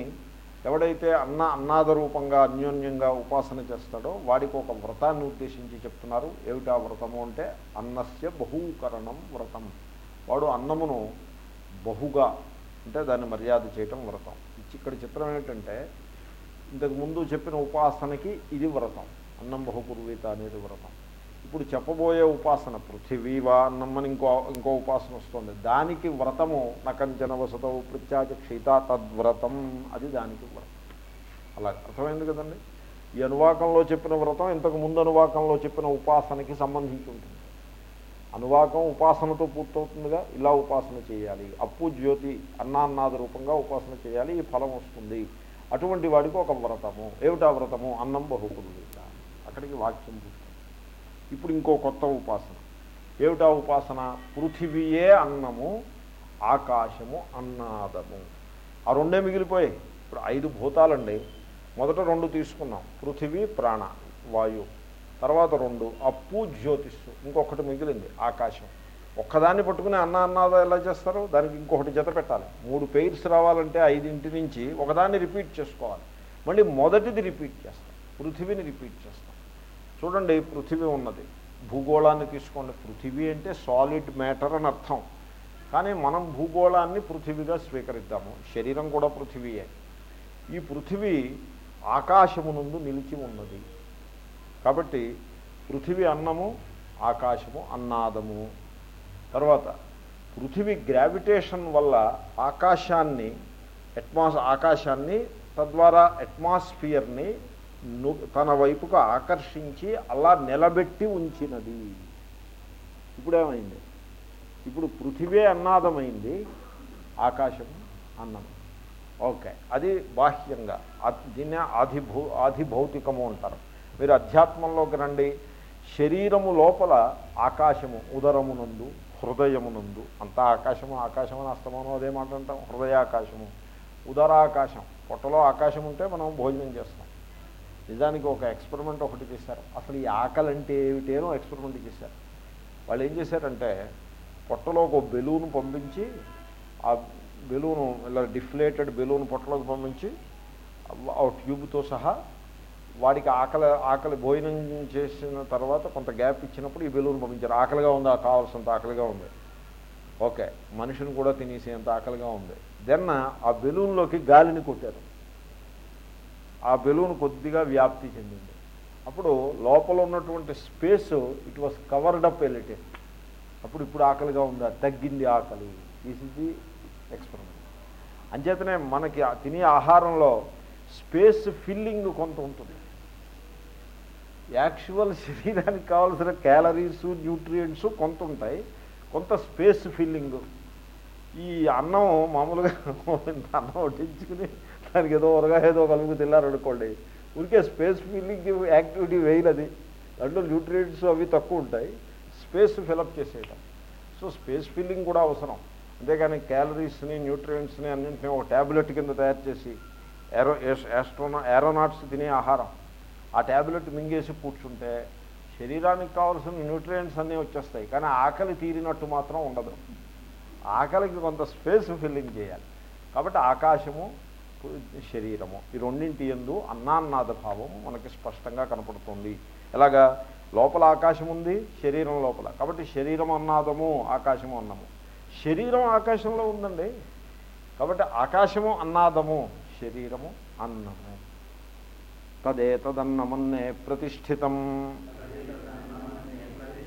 [SPEAKER 1] ఎవడైతే అన్న అన్నాద రూపంగా అన్యోన్యంగా ఉపాసన చేస్తాడో వాడికి ఒక వ్రతాన్ని ఉద్దేశించి చెప్తున్నారు. ఏమిటా వ్రతము అంటే అన్నస్య బహూకరణం వ్రతం. వాడు అన్నమును బహుగా అంటే దాన్ని మర్యాద చేయటం వ్రతం. ఇచ్చి- ఇక్కడ చిత్రం ఏంటంటే ఇంతకు ముందు చెప్పిన ఉపాసనకి ఇది వ్రతం. అన్నం బహుకుర్వీత అనేది వ్రతం. ఇప్పుడు చెప్పబోయే ఉపాసన పృథివీవా అన్నం అన్నమ్మని ఇంకో ఇంకో ఉపాసన వస్తుంది. దానికి వ్రతము నకంచన వసతవు ప్రత్యాచక్షిత తద్వ్రతం. అది దానికి వ్రతం. అలా అర్థమైంది కదండి? ఈ అనువాకంలో చెప్పిన వ్రతం ఇంతకు ముందు అనువాకంలో చెప్పిన ఉపాసనకి సంబంధించి ఉంటుంది. అనువాకం ఉపాసనతో పూర్తవుతుందిగా ఇలా ఉపాసన చేయాలి. అప్పు జ్యోతి అన్నాన్నాది రూపంగా ఉపాసన చేయాలి ఈ ఫలం వస్తుంది. అటువంటి వాడికి ఒక వ్రతము. ఏమిటా వ్రతము? అన్నం బహుకులు అక్కడికి వాక్యం ఇప్పుడు ఇంకో కొత్త ఉపాసన. ఏమిటా ఉపాసన? పృథివీయే అన్నము ఆకాశము అన్నాదము. ఆ రెండే మిగిలిపోయాయి. ఇప్పుడు ఐదు భూతాలండి. మొదట రెండు తీసుకున్నాం. పృథివీ ప్రాణ వాయు. తర్వాత రెండు అప్పు జ్యోతిస్సు. ఇంకొకటి మిగిలింది ఆకాశం. ఒక్కదాన్ని పట్టుకుని అన్న అన్నాద ఎలా చేస్తారు? దానికి ఇంకొకటి జత పెట్టాలి. మూడు పెయిర్స్ రావాలంటే ఐదింటి నుంచి ఒకదాన్ని రిపీట్ చేసుకోవాలి. మళ్ళీ మొదటిది రిపీట్ చేస్తాం పృథివీని రిపీట్ చేస్తాం చూడండి పృథివీ ఉన్నది. భూగోళాన్ని తీసుకోండి. పృథివీ అంటే సాలిడ్ మ్యాటర్ అని అర్థం. కానీ మనం భూగోళాన్ని పృథివీగా స్వీకరిద్దాము. శరీరం కూడా పృథివీయే. ఈ పృథివీ ఆకాశమునందు నిలిచి ఉన్నది. కాబట్టి పృథివీ అన్నము ఆకాశము అన్నాదము. తర్వాత పృథివీ గ్రావిటేషన్ వల్ల ఆకాశాన్ని అట్మాస్ ఆకాశాన్ని తద్వారా అట్మాస్ఫియర్ని తన వైపుకు ఆకర్షించి అలా నిలబెట్టి ఉంచినది. ఇప్పుడేమైంది? ఇప్పుడు పృథివే అన్నాదమైంది ఆకాశం అన్నం. ఓకే అది బాహ్యంగా దీన్నే ఆధిభూ ఆధిభౌతికము అంటారు. మీరు అధ్యాత్మంలోకి రండి శరీరము లోపల ఆకాశము ఉదరమునందు హృదయమునందు అంతా ఆకాశము ఆకాశము అని అస్తమానం అదే మాట అంటాం హృదయాకాశము ఉదరాకాశం పొట్టలో ఆకాశం ఉంటే మనం భోజనం చేస్తాం. నిజానికి ఒక ఎక్స్పెరిమెంట్ ఒకటి చేశారు. అసలు ఈ ఆకలి అంటే ఏమిటేనో ఎక్స్పెరిమెంట్ చేశారు. వాళ్ళు ఏం చేశారంటే పొట్టలో ఒక బెలూన్ పంపించి ఆ బెలూను ఇలా డిఫ్లేటెడ్ బెలూన్ పొట్టలోకి పంపించి ఆ ట్యూబ్తో సహా వాడికి ఆకలి ఆకలి భోజనం చేసిన తర్వాత కొంత గ్యాప్ ఇచ్చినప్పుడు ఈ బెలూన్ పంపించారు. ఆకలిగా ఉంది? కావాల్సినంత ఆకలిగా ఉంది. ఓకే మనిషిని కూడా తినేసేంత ఆకలిగా ఉంది. దెన్ ఆ బెలూన్లోకి గాలిని కొట్టారు. ఆ బెలూన్ కొద్దిగా వ్యాప్తి చెందింది. అప్పుడు లోపల ఉన్నటువంటి space it was covered up ఎలిటే అప్పుడు ఇప్పుడు ఆకలిగా ఉందా తగ్గింది ఆకలి. దిస్ ఇస్ ది ఎక్స్పెరిమెంట్ అంచేతనే మనకి తినే ఆహారంలో స్పేస్ ఫిల్లింగ్ కొంత ఉంటుంది. యాక్చువల్ శరీరానికి కావాల్సిన క్యాలరీస్ న్యూట్రియంట్స్ కొంత ఉంటాయి. కొంత స్పేస్ ఫిల్లింగ్. ఈ అన్నం మామూలుగా అన్నం వడ్డించుకుని దానికి ఏదో ఉరగా ఏదో కలుపు తిన్నారనుకోండి ఊరికే స్పేస్ ఫిల్లింగ్ యాక్టివిటీ వేయలేదు దాంట్లో న్యూట్రియంట్స్ అవి తక్కువ ఉంటాయి స్పేస్ ఫిలప్ చేసేయటం. సో స్పేస్ ఫిల్లింగ్ కూడా అవసరం. అంతేగాని క్యాలరీస్ని న్యూట్రియంట్స్ని అన్నింటినీ ఒక ట్యాబ్లెట్ కింద తయారు చేసి ఏరో యాస్ట్రోనా ఏరోనాట్స్ తినే ఆహారం. ఆ ట్యాబ్లెట్ మింగేసి కూర్చుంటే శరీరానికి కావాల్సిన న్యూట్రియంట్స్ అన్నీ వచ్చేస్తాయి. కానీ ఆకలి తీరినట్టు మాత్రం ఉండదు. ఆకలికి కొంత స్పేస్ ఫిల్లింగ్ చేయాలి. కాబట్టి ఆకాశము శరీరము. ఈ రెండింటి ఎందు అన్నాన్నాద భావం మనకి స్పష్టంగా కనపడుతుంది. ఎలాగా? లోపల ఆకాశం ఉంది శరీరం లోపల. కాబట్టి శరీరం అన్నాదము ఆకాశము అన్నము. శరీరం ఆకాశంలో ఉందండి. కాబట్టి ఆకాశము అన్నాదము శరీరము అన్నము. తదేతదన్నమన్నే ప్రతిష్ఠితం.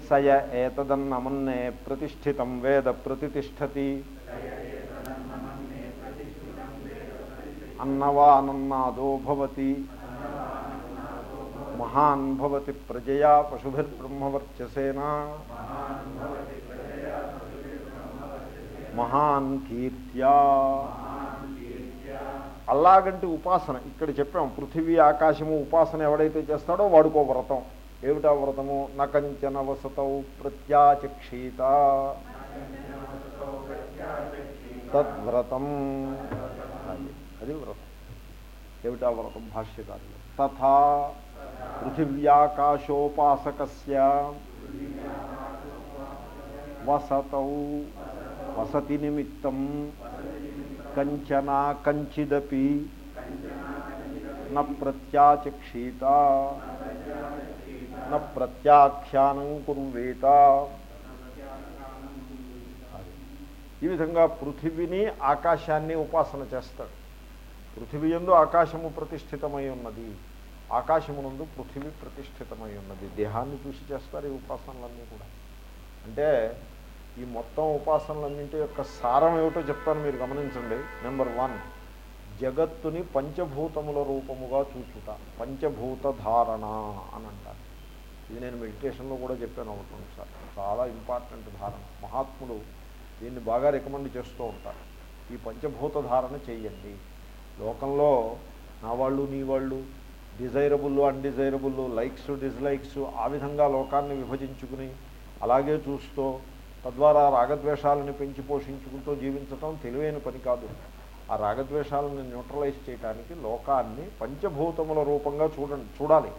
[SPEAKER 1] సయ ఏతదన్నమన్నే ప్రతిష్ఠితం వేద ప్రతిష్టతి అన్నవానన్నాదో భవతి. మహాన్ భవతి ప్రజయా పశుభిర్బ్రహ్మవర్చసేనా. మహాన్ కీర్త్యా. అలాగంటి ఉపాసన ఇక్కడ చెప్పాం పృథివీ ఆకాశము ఉపాసన ఎవడైతే చేస్తాడో వాడుకో వ్రతం. ఏమిటా వ్రతము? నకంచన వసతౌ ప్రత్యాచక్షీత. తద్వ్రతం. అది వ్రతం. ఏమిటా వ్రతం? భాష్యకారులు తథా పృథివ్యాకాశోపాసక వసతౌ వసతి నిమిత్తం కంచనా కంచిదపి న ప్రత్యాచక్షీత న ప్రత్యాఖ్యానం కుర్వేత. ఈ విధంగా పృథివిని ఆకాశాన్ని ఉపాసన చేస్తాడు. పృథివీ ఎందు ఆకాశము ప్రతిష్ఠితమై ఉన్నది. ఆకాశమునందు పృథివీ ప్రతిష్ఠితమై ఉన్నది. దేహాన్ని చూసి చేస్తారు ఈ ఉపాసనలన్నీ కూడా. అంటే ఈ మొత్తం ఉపాసనలన్నింటి యొక్క సారం ఏమిటో చెప్తాను మీరు గమనించండి. నెంబర్ వన్ జగత్తుని పంచభూతముల రూపముగా చూచుట. పంచభూత ధారణ అని అంటారు. ఇది నేను మెడిటేషన్లో కూడా చెప్పాను ఒకటి సార్ చాలా ఇంపార్టెంట్ ధారణ. మహాత్ములు దీన్ని బాగా రికమెండ్ చేస్తూ ఉంటారు. ఈ పంచభూత ధారణ చేయండి. లోకంలో నా వాళ్ళు నీ వాళ్ళు డిజైరబుల్ అన్డిజైరబుల్ లైక్స్ డిస్లైక్స్ ఆ విధంగా లోకాన్ని విభజించుకుని అలాగే చూస్తూ తద్వారా రాగద్వేషాలను పెంచి పోషించుకుంటూ జీవించటం తెలివైన పని కాదు. ఆ రాగద్వేషాలను న్యూట్రలైజ్ చేయడానికి లోకాన్ని పంచభూతముల రూపంగా చూడండి చూడాలి.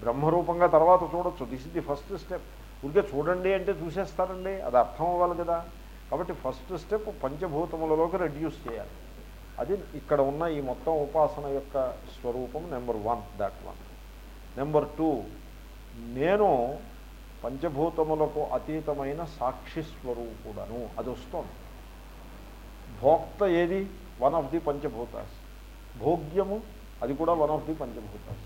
[SPEAKER 1] బ్రహ్మరూపంగా తర్వాత చూడొచ్చు. This is the first step ఊరికే చూడండి అంటే చూసేస్తారండి. అది అర్థం అవ్వాలి కదా. కాబట్టి ఫస్ట్ స్టెప్ పంచభూతములలోకి రెడ్యూస్ చేయాలి. అది ఇక్కడ ఉన్న ఈ మొత్తం ఉపాసన యొక్క స్వరూపం number one that one number two నేను పంచభూతములకు అతీతమైన సాక్షి స్వరూపుడను. అది వస్తుంది. భోక్త ఏది? వన్ ఆఫ్ ది పంచభూతాస్. భోగ్యము అది కూడా వన్ ఆఫ్ ది పంచభూతాస్.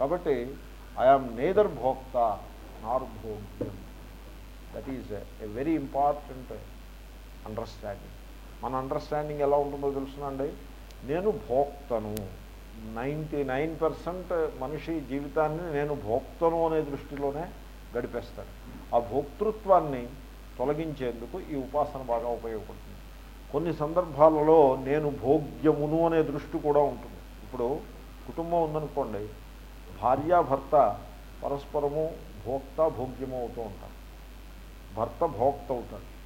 [SPEAKER 1] కాబట్టి ఐఆమ్ నేదర్ భోక్త nor భోగ్యం. That is a very important understanding మన అండర్స్టాండింగ్ ఎలా ఉంటుందో తెలుసునండి. నేను భోక్తను. నైంటీ నైన్ పర్సెంట్ మనిషి జీవితాన్ని నేను భోక్తను అనే దృష్టిలోనే గడిపేస్తాడు. ఆ భోక్తృత్వాన్ని తొలగించేందుకు ఈ ఉపాసన బాగా ఉపయోగపడుతుంది. కొన్ని సందర్భాలలో నేను భోగ్యమును అనే దృష్టి కూడా ఉంటుంది. ఇప్పుడు కుటుంబం ఉందనుకోండి భార్యాభర్త పరస్పరము భోక్త భోగ్యము అవుతూ ఉంటారు. భర్త భోక్త అవుతాడు.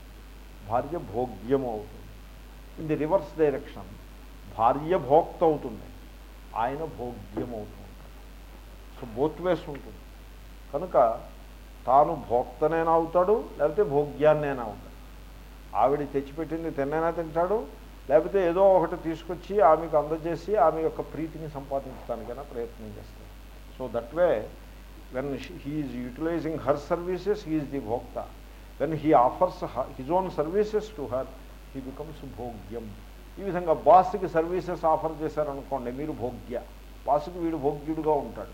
[SPEAKER 1] భార్య భోగ్యము అవుతుంది. ఇన్ ది రివర్స్ డైరెక్షన్ భార్య భోక్త అవుతుంది ఆయన భోగ్యం అవుతూ ఉంటాడు సో బోత్ వేస్ ఉంటుంది కనుక తాను భోక్తనైనా అవుతాడు లేకపోతే భోగ్యాన్నైనా అవుతాడు. ఆవిడ తెచ్చిపెట్టింది తిన్నైనా తింటాడు లేకపోతే ఏదో ఒకటి తీసుకొచ్చి ఆమెకు అందజేసి ఆమె యొక్క ప్రీతిని సంపాదించడానికైనా ప్రయత్నం చేస్తాడు. So that way when he is utilising her services he is the భోక్త when he offers his own services to her he becomes భోగ్యం ఈ విధంగా బాస్కి సర్వీసెస్ ఆఫర్ చేశారనుకోండి మీరు భోగ్య. బాస్కి వీడు భోగ్యుడుగా ఉంటాడు.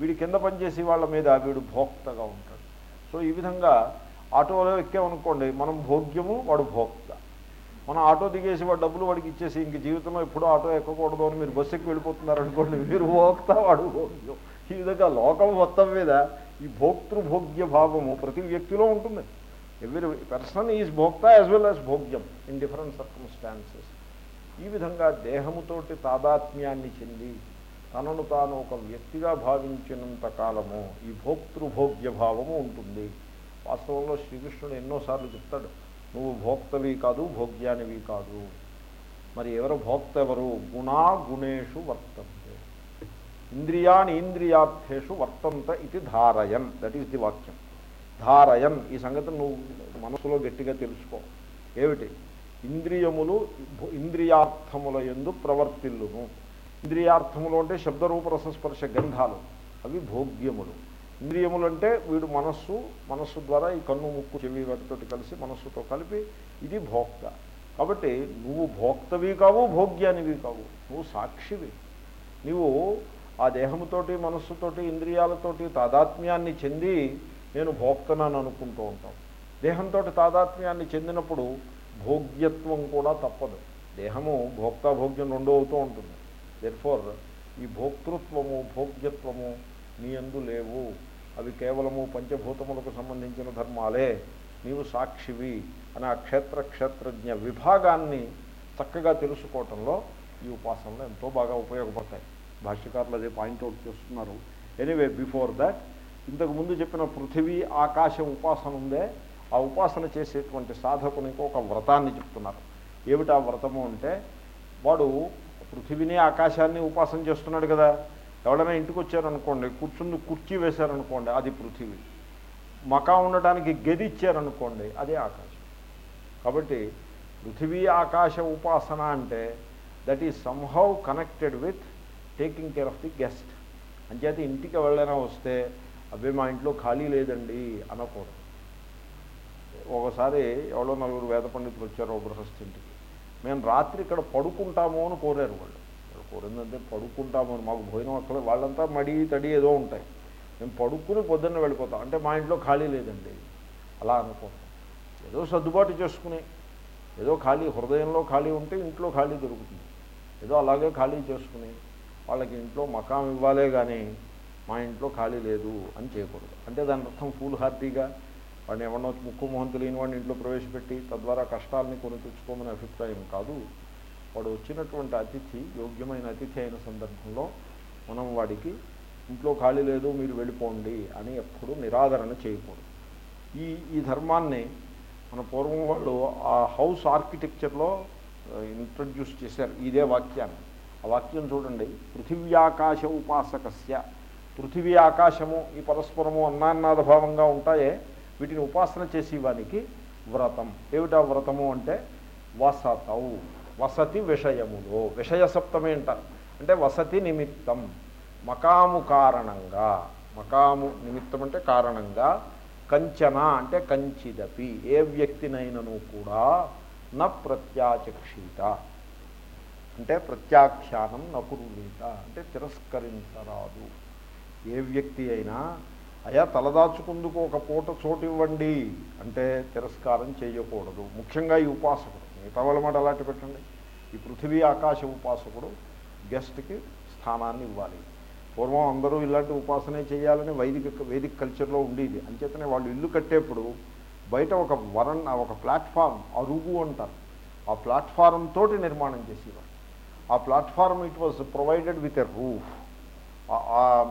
[SPEAKER 1] వీడి కింద పనిచేసే వాళ్ళ మీద వీడు భోక్తగా ఉంటాడు. సో ఈ విధంగా ఆటోలో ఎక్కామనుకోండి మనం భోగ్యము వాడు భోక్త. మనం ఆటో దిగేసి వాడు డబ్బులు వాడికి ఇచ్చేసి ఇంక జీవితంలో ఎప్పుడూ ఆటో ఎక్కకూడదు అని మీరు బస్సుకి వెళ్ళిపోతున్నారు అనుకోండి మీరు భోక్త వాడు భోగ్యం. ఈ విధంగా లోకం మొత్తం మీద ఈ భోక్తృభోగ్య భావము ప్రతి వ్యక్తిలో ఉంటుంది. ఎవ్రీ పర్సన్ ఈజ్ భోక్త యాజ్ వెల్ యాజ్ భోగ్యం ఇన్ డిఫరెంట్ సర్కమ్స్టాన్సెస్ ఈ విధంగా దేహముతోటి తాదాత్మ్యాన్ని చెంది తనను తాను ఒక వ్యక్తిగా భావించినంత కాలము ఈ భోక్తృభోగ్య భావము ఉంటుంది. వాస్తవంలో శ్రీకృష్ణుడు ఎన్నోసార్లు చెప్తాడు నువ్వు భోక్తవి కాదు భోగ్యానివి కాదు. మరి ఎవరు భోక్త ఎవరు గుణా గుణేషు వర్తంతే. ఇంద్రియాని ఇంద్రియార్థేషు వర్తంత ఇది ధారయన్. దట్ ఈస్ ది వాక్యం. ధారయన్ ఈ సంగతి నువ్వు మనసులో గట్టిగా తెలుసుకో. ఏమిటి? ఇంద్రియములు ఇంద్రియార్థముల ఎందు ప్రవర్తిల్లును. ఇంద్రియార్థములు అంటే శబ్దరూపరసస్పర్శ గంధాలు. అవి భోగ్యములు. ఇంద్రియములు అంటే వీడు మనస్సు మనస్సు ద్వారా ఈ కన్ను ముక్కు చెవి వాటితోటి కలిసి మనస్సుతో కలిపి ఇది భోక్త. కాబట్టి నువ్వు భోక్తవి కావు భోగ్యానివి కావు. నువ్వు సాక్షివి. నువ్వు ఆ దేహముతోటి మనస్సుతోటి ఇంద్రియాలతోటి తాదాత్మ్యాన్ని చెంది నేను భోక్తనని అనుకుంటూ ఉంటాం దేహంతో తాదాత్మ్యాన్ని చెందినప్పుడు భోగ్యత్వం కూడా తప్పదు. దేహము భోక్తాభోగ్యం రెండో అవుతూ ఉంటుంది. దెర్ఫోర్ ఈ భోక్తృత్వము భోగ్యత్వము నీ అందు లేవు. అవి కేవలము పంచభూతములకు సంబంధించిన ధర్మాలే. నీవు సాక్షివి అనే ఆ క్షేత్ర క్షేత్రజ్ఞ విభాగాన్ని చక్కగా తెలుసుకోవటంలో ఈ ఉపాసనలు ఎంతో బాగా ఉపయోగపడతాయి. భాష్యకారులు అదే పాయింట్అవుట్ చేస్తున్నారు. ఎనీవే బిఫోర్ దాట్ ఇంతకు ముందు చెప్పిన పృథివీ ఆకాశం ఉపాసన ఉందే ఆ ఉపాసన చేసేటువంటి సాధకునికి ఒక వ్రతాన్ని చెప్తున్నారు. ఏమిటి ఆ వ్రతము అంటే వాడు పృథివీని ఆకాశాన్ని ఉపాసన చేస్తున్నాడు కదా ఎవడైనా ఇంటికి వచ్చారనుకోండి కూర్చుని కుర్చీ వేశారనుకోండి అది పృథివీ. మకా ఉండటానికి గది ఇచ్చారనుకోండి అదే ఆకాశం. కాబట్టి పృథివీ ఆకాశ ఉపాసన అంటే that is somehow connected with taking care of the guest అంచేత ఇంటికి ఎవరైనా వస్తే అబ్బాయి మా ఇంట్లో ఖాళీ లేదండి అనకూడదు. ఒకసారి ఎవరో నలుగురు వేద పండితులు వచ్చారు ఒక మేము రాత్రి ఇక్కడ పడుకుంటాము అని కోరారు వాళ్ళు. వాళ్ళు కోరిందంటే పడుకుంటాము అని మాకు భోజనం అక్కడ వాళ్ళంతా మడి తడి ఏదో ఉంటాయి. మేము పడుకుని పొద్దున్న వెళ్ళిపోతాం. అంటే మా ఇంట్లో ఖాళీ లేదండి. అలా అనుకోండి. ఏదో సర్దుబాటు చేసుకుని ఏదో ఖాళీ హృదయంలో ఖాళీ ఉంటే ఇంట్లో ఖాళీ దొరుకుతుంది. ఏదో అలాగే ఖాళీ చేసుకుని వాళ్ళకి ఇంట్లో మకాం ఇవ్వాలే కానీ మా ఇంట్లో ఖాళీ లేదు అని చేయకూడదు. అంటే దాని అర్థం ఫుల్ హార్టీగా వాడిని ఎవరినో ముక్కు మొహం తెలియని వాడిని ఇంట్లో ప్రవేశపెట్టి తద్వారా కష్టాలని కొని తెచ్చుకోమనే అభిప్రాయం కాదు. వాడు వచ్చినటువంటి అతిథి యోగ్యమైన అతిథి అయిన సందర్భంలో మనం వాడికి ఇంట్లో ఖాళీ లేదు మీరు వెళ్ళిపోండి అని ఎప్పుడూ నిరాదరణ చేయకూడదు. ఈ ఈ ధర్మాన్ని మన పూర్వం వాళ్ళు ఆ హౌస్ ఆర్కిటెక్చర్లో ఇంట్రడ్యూస్ చేశారు. ఇదే వాక్యాన్ని. ఆ వాక్యం చూడండి. పృథివ్యాకాశ ఉపాసకస్య పృథివీ ఆకాశము ఈ పరస్పరము అన్నాన్నాద భావంగా ఉంటాయే. వీటిని ఉపాసన చేసేవానికి వ్రతం. ఏమిటా వ్రతము అంటే వసతవు వసతి విషయములో. విషయ సప్తమే అంటారు. అంటే వసతి నిమిత్తం. మకాము కారణంగా మకాము నిమిత్తం అంటే కారణంగా కంచన అంటే కంచిదపి. ఏ వ్యక్తినైనను కూడా న ప్రత్యాచక్షిత. అంటే ప్రత్యాఖ్యానం నకురులీత అంటే తిరస్కరించరాదు. ఏ వ్యక్తి అయినా అయా తలదాచుకుందుకు ఒక పూట చోటు ఇవ్వండి అంటే తిరస్కారం చేయకూడదు. ముఖ్యంగా ఈ ఉపాసకుడు. మిగతా వాళ్ళ మాట అలాంటి పెట్టండి. ఈ పృథివీ ఆకాశ ఉపాసకుడు గెస్ట్కి స్థానాన్ని ఇవ్వాలి. పూర్వం అందరూ ఇలాంటి ఉపాసనే చేయాలని వైదిక వేదిక కల్చర్లో ఉండేది. అంచేతనే వాళ్ళు ఇల్లు కట్టేప్పుడు బయట ఒక వరన్ ఒక ప్లాట్ఫామ్ అరుగు అంటారు. ఆ ప్లాట్ఫారం తోటి నిర్మాణం చేసేవారు. ఆ platform it was provided with a roof.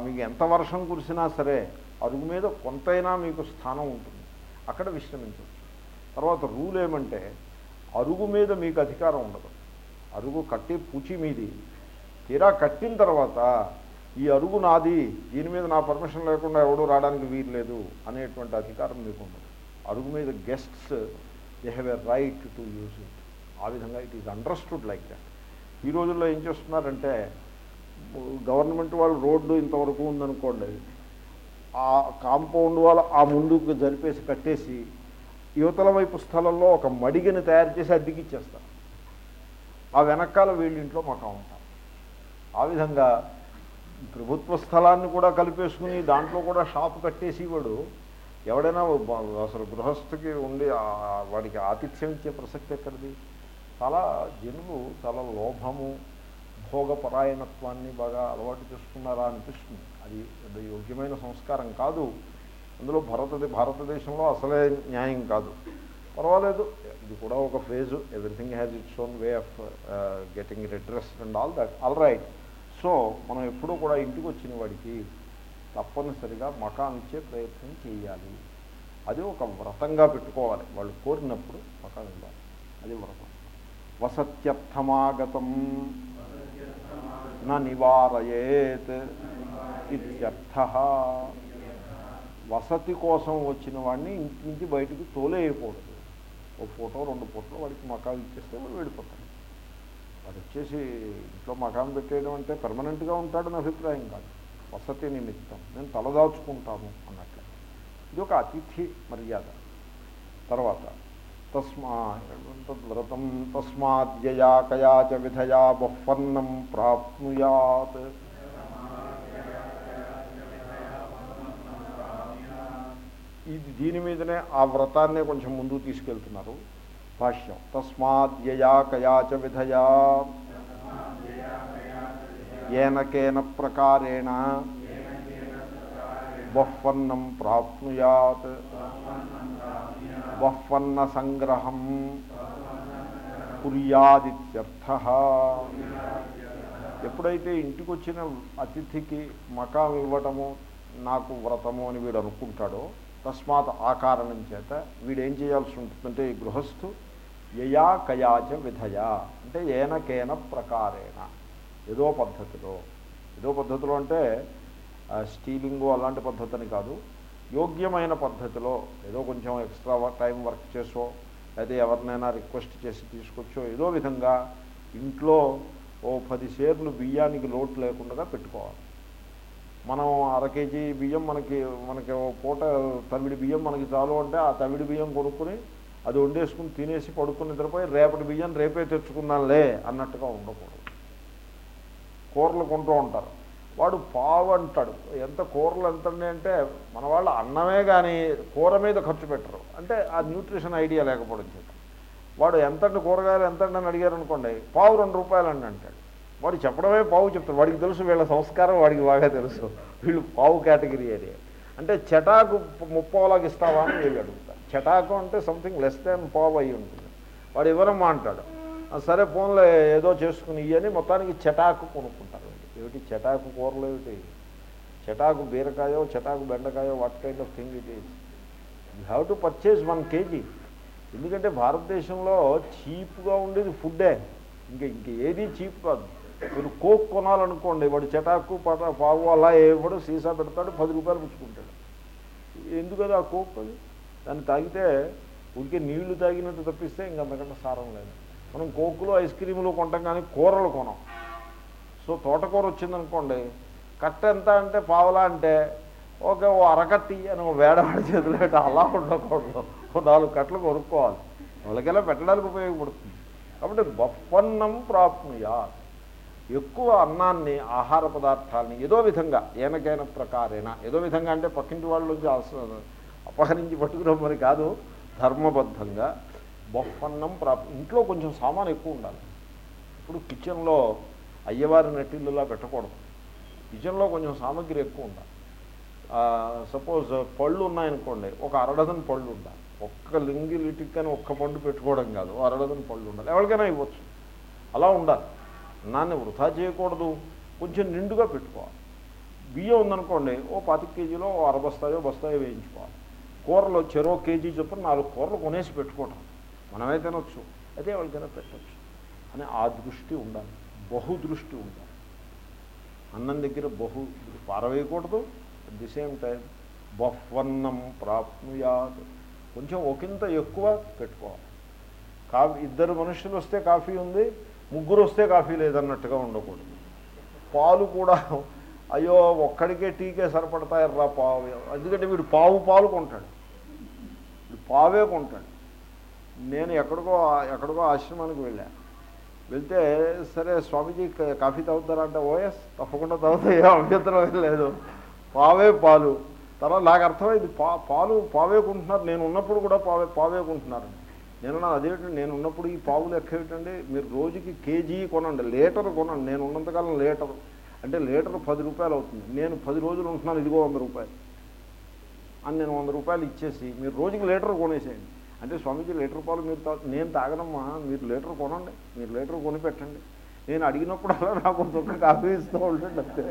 [SPEAKER 1] మీకు ఎంత వర్షం కురిసినా సరే అరుగు మీద కొంతైనా మీకు స్థానం ఉంటుంది. అక్కడ విశ్రమించవచ్చు. తర్వాత రూల్ ఏమంటే అరుగు మీద మీకు అధికారం ఉండదు. అరుగు కట్టి పూచి మీది. తీరా కట్టిన తర్వాత ఈ అరుగు నాది దీని మీద నా పర్మిషన్ లేకుండా ఎవడూ రావడానికి వీలు లేదు అనేటువంటి అధికారం మీకు ఉండదు. అరుగు మీద guests they have a right to use it. ఆ విధంగా it is understood like that. ఈ రోజుల్లో ఏం చేస్తున్నారంటే గవర్నమెంట్ వాళ్ళు రోడ్డు ఇంతవరకు ఉందనుకోండి ఆ కాంపౌండ్ వాళ్ళు ఆ ముందుకు జరిపేసి కట్టేసి యువతల వైపు స్థలంలో ఒక మడిగని తయారు చేసి అద్దెకిచ్చేస్తారు. ఆ వెనకాల వీళ్ళింట్లో మాకు ఉంటాం ఆ విధంగా ప్రభుత్వ స్థలాన్ని కూడా కలిపేసుకుని దాంట్లో కూడా షాపు కట్టేసి వాడు ఎవడైనా అసలు గృహస్థుకి ఉండి వాడికి ఆతిథ్యం ఇచ్చే ప్రసక్తి ఎక్కడిది? చాలా జనులు చాలా లోభము భోగపరాయణత్వాన్ని బాగా అలవాటు చేసుకున్నారా అనిపిస్తుంది. అది పెద్ద యోగ్యమైన సంస్కారం కాదు. అందులో భారత భారతదేశంలో అసలే న్యాయం కాదు. పర్వాలేదు ఇది కూడా ఒక phase everything has its own way of getting redress and all that all right so మనం ఎప్పుడూ కూడా ఇంటికి వచ్చిన వాడికి తప్పనిసరిగా మకానిచ్చే ప్రయత్నం చేయాలి. అది ఒక వ్రతంగా పెట్టుకోవాలి. వాళ్ళు కోరినప్పుడు మకాన్ ఇవ్వాలి. అది వ్రతం. వసత్యర్థమాగతం. నివారయేత్ ఇత్యర్థ. వసతి కోసం వచ్చిన వాడిని ఇంటి నుంచి బయటికి తోలేయకూడదు. ఒక ఫోటో రెండు ఫోటోలు వాడికి మకాలు ఇచ్చేస్తే వాడు వెళ్ళిపోతాడు. వాడు వచ్చేసి ఇంట్లో మకాం పెట్టేయడం అంటే పర్మనెంట్గా ఉంటాడని అభిప్రాయం కాదు. వసతి నిమిత్తం. నేను తలదాచుకుంటాను అన్నట్లు. ఇది ఒక అతిథి మర్యాద. తర్వాత తస్మా వ్రతం తస్మాద్యయా కయా చ విధయా బహ్వన్నం ప్రాప్నుయాత్ ఇది దీని మీదనే ఆ వ్రతాన్నే కొంచెం ముందుకు తీసుకెళ్తున్నారు. భాష్యం. తస్మాద్యయా కయా చ విధయా. ఏనకేన ప్రకారేణ బహ్వన్నం ప్రాప్నుయాత్. బహ్వన్న సంగ్రహం కుర్యాదిత్యర్థ. ఎప్పుడైతే ఇంటికి వచ్చిన అతిథికి మకాం ఇవ్వటము నాకు వ్రతము అని వీడు అనుకుంటాడో తస్మాత్ ఆ కారణం చేత వీడేం చేయాల్సి ఉంటుందంటే ఈ గృహస్థు యయా కయాచ విధయా. అంటే ఏనకేన ప్రకారేణ. ఏదో పద్ధతిలో. ఏదో పద్ధతిలో అంటే స్టీలింగు అలాంటి పద్ధతిని కాదు. యోగ్యమైన పద్ధతిలో ఏదో కొంచెం ఎక్స్ట్రా టైం వర్క్ చేసో లేదా ఎవరినైనా రిక్వెస్ట్ చేసి తీసుకొచ్చో ఏదో విధంగా ఇంట్లో ఓ పది షేర్లు బియ్యానికి లోటు లేకుండా పెట్టుకోవాలి. మనం అర కేజీ బియ్యం మనకి మనకి ఓ పూట తవిడి బియ్యం మనకి చాలు అంటే ఆ తవిడి బియ్యం కొనుక్కుని అది వండేసుకుని తినేసి పడుకుని నిద్రపోయి రేపటి బియ్యం రేపే తెచ్చుకుందాంలే అన్నట్టుగా ఉండకూడదు. కూరలు కొంటూ ఉంటారు. వాడు పావు అంటాడు ఎంత కూరలు ఎంత అంటే మన వాళ్ళు అన్నమే కానీ కూర మీద ఖర్చు పెట్టరు. అంటే ఆ న్యూట్రిషన్ ఐడియా లేకపోవడం చేత. వాడు ఎంతండి కూరగాయలు ఎంతండి అని అడిగారు అనుకోండి పావు రెండు రూపాయలు అండి అంటాడు. వాడు చెప్పడమే పావు చెప్తాడు. వాడికి తెలుసు వీళ్ళ సంస్కారం వాడికి బాగా తెలుసు. వీళ్ళు పావు కేటగిరీ అది అంటే చటాకు ముప్పావులాగా ఇస్తావా అని వీళ్ళు అడుగుతారు. చటాకు అంటే సంథింగ్ లెస్ దాన్ పావు అయి ఉంటుంది. వాడు ఇవ్వరమ్మా అంటాడు. సరే ఫోన్లో ఏదో చేసుకుని ఇవని మొత్తానికి చటాకు కొనుక్కుంటారు. ఏమిటి? చటాకు కూరలు ఏమిటి? చటాకు బీరకాయో చటాకు బెండకాయో what kind of thing it is you have to purchase one KG ఎందుకంటే భారతదేశంలో చీప్గా ఉండేది ఫుడ్డే. ఇంక ఇంక ఏది చీప్ కాదు. మీరు కోక్ కొనాలనుకోండి వాడు చటాకు పట పావు అలా ఏవాడు సీసా పెడతాడు పది రూపాయలు పుచ్చుకుంటాడు. ఎందుకు అది ఆ కోక్ అది? దాన్ని తాగితే ఉడికే నీళ్ళు తాగినట్టు తప్పిస్తే ఇంకంతకంటే సారం లేదు. మనం కోకులు ఐస్ క్రీములు కొంటాం కానీ కూరలు కొనం. సో తోటకూర వచ్చిందనుకోండి కట్ట ఎంత అంటే పావలా అంటే ఓకే ఓ అరకట్టి అని ఓ వేడవాడి చేతులు పెట్టి అలా ఉండకూడదు. ఓ నాలుగు కట్టలు కొనుక్కోవాలి. వాళ్ళకెలా పెట్టడానికి ఉపయోగపడుతుంది? కాబట్టి బొప్పన్నం ప్రాప్నుయా ఎక్కువ అన్నాన్ని ఆహార పదార్థాలని ఏదో విధంగా ఏనకైన ప్రకారేణ ఏదో విధంగా అంటే పక్కింటి వాళ్ళ నుంచి అపహరించి పట్టుకురమ్మని కాదు ధర్మబద్ధంగా బొప్పన్నం ప్రాప్ ఇంట్లో కొంచెం సామాన్ ఎక్కువ ఉండాలి. ఇప్పుడు కిచెన్లో అయ్యవారి నెట్టిల్లులా పెట్టకూడదు. కిచెన్లో కొంచెం సామాగ్రి ఎక్కువ ఉండాలి. సపోజ్ పళ్ళు ఉన్నాయనుకోండి ఒక అరడజన్ పళ్ళు ఉండాలి. ఒక్క లింగి లిటిక్కని ఒక్క పండు పెట్టుకోవడం కాదు అరడజన్ పళ్ళు ఉండాలి. ఎవరికైనా ఇవ్వచ్చు. అలా ఉండాలి. అన్నాన్ని వృధా చేయకూడదు. కొంచెం నిండుగా పెట్టుకోవాలి. బియ్యం ఉందనుకోండి ఓ పాతిక కేజీలో ఓ అరబస్తాయో బస్తాయో వేయించుకోవాలి. కూరలో చెరో కేజీ చొప్పున నాలుగు కూరలు కొనేసి పెట్టుకోవటం. మనమే తినొచ్చు. అదే ఎవరికైనా పెట్టచ్చు. అని ఆ దృష్టి ఉండాలి. బహు దృష్టి ఉండాలి అన్నం దగ్గర బహు పారవేయకూడదు అట్ ది సేమ్ టైం బహ్వన్నం ప్రాప్నుయాత్. కొంచెం ఒకంత ఎక్కువ పెట్టుకోవాలి. కాఫీ ఇద్దరు మనుషులు వస్తే కాఫీ ఉంది ముగ్గురు వస్తే కాఫీ లేదన్నట్టుగా ఉండకూడదు. పాలు కూడా అయ్యో ఒక్కడికే టీకే సరిపడతాయర్రా పావు. ఎందుకంటే వీడు పావు పాలు కొంటాడు. వీడు పావే కొంటాడు. నేను ఎక్కడికో ఎక్కడికో ఆశ్రమానికి వెళ్ళాను వెళ్తే సరే స్వామీజీ కాఫీ తాగుతారంటే ఓఎస్ తప్పకుండా తాగుతా ఏ అభ్యంతరం లేదు. పావే పాలు. తర్వాత నాకు అర్థమైంది పా పాలు పావే కొంటున్నారు నేను ఉన్నప్పుడు కూడా పావే పావే కొంటున్నారు నేను నా అదేంటండి నేను ఉన్నప్పుడు ఈ పావులు లెక్క మీరు రోజుకి కేజీ కొనండి లీటర్ కొనండి నేను ఉన్నంతకాలం లీటర్. అంటే లీటర్ పది రూపాయలు అవుతుంది. నేను పది రోజులు ఉంటున్నాను ఇదిగో వంద రూపాయలు. అని నేను వంద రూపాయలు ఇచ్చేసి మీరు రోజుకి లీటర్ కొనేసేయండి. అంటే స్వామీజీ లీటర్ పాలు మీరు నేను తాగనమ్మా మీరు లీటర్ కొనండి మీరు లీటర్ కొని పెట్టండి. నేను అడిగినప్పుడు అలా నాకు ఒక కాఫీ ఇస్తూ ఉండండి అంతే.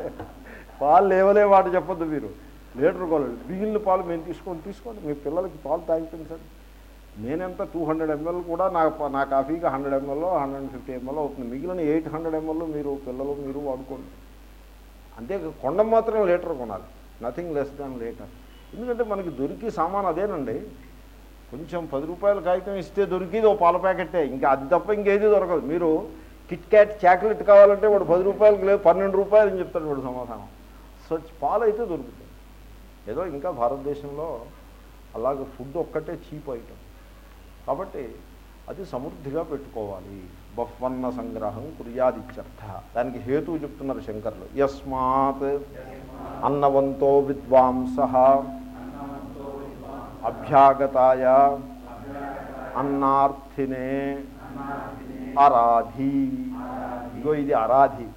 [SPEAKER 1] పాలు లేవలే వాటి చెప్పొద్దు మీరు. లీటర్ కొనండి. మిగిలిన పాలు మేము తీసుకొని తీసుకోండి. మీ పిల్లలకి పాలు తాగిపించండి. నేనెంత టూ హండ్రెడ్ ఎంఎల్ కూడా నా నా కాఫీకి hundred ML hundred fifty ML అవుతుంది. మిగిలిన ఎయిట్ హండ్రెడ్ ఎంఎల్ మీరు పిల్లలు మీరు వాడుకోండి. అంతే కొండ మాత్రం లీటర్ కొనాలి. నథింగ్ లెస్ దాన్ లీటర్ ఎందుకంటే మనకి దొరికి సామాన్ అదేనండి. కొంచెం పది రూపాయల కాగితం ఇస్తే దొరికిది ఓ పాల ప్యాకెట్టే. ఇంకా అది తప్ప ఇంకేది దొరకదు. మీరు కిట్ క్యాట్ చాక్లెట్ కావాలంటే వాడు పది రూపాయలకి లేదు పన్నెండు రూపాయలు అని చెప్తాడు వాడు సమాధానం. సో పాలు అయితే దొరుకుతుంది ఏదో ఇంకా భారతదేశంలో అలాగే ఫుడ్ ఒక్కటే చీప్ ఐటమ్ కాబట్టి అది సమృద్ధిగా పెట్టుకోవాలి. బహ్వన్న సంగ్రహం కుర్యాదిత్యర్థ. దానికి హేతువు చెప్తున్నారు శంకర్లు. యస్మాత్ అన్నవంతో విద్వాంస. అభ్యాగతాయ అన్నార్థినే అరాధి. ఇగో ఇది అరాధి.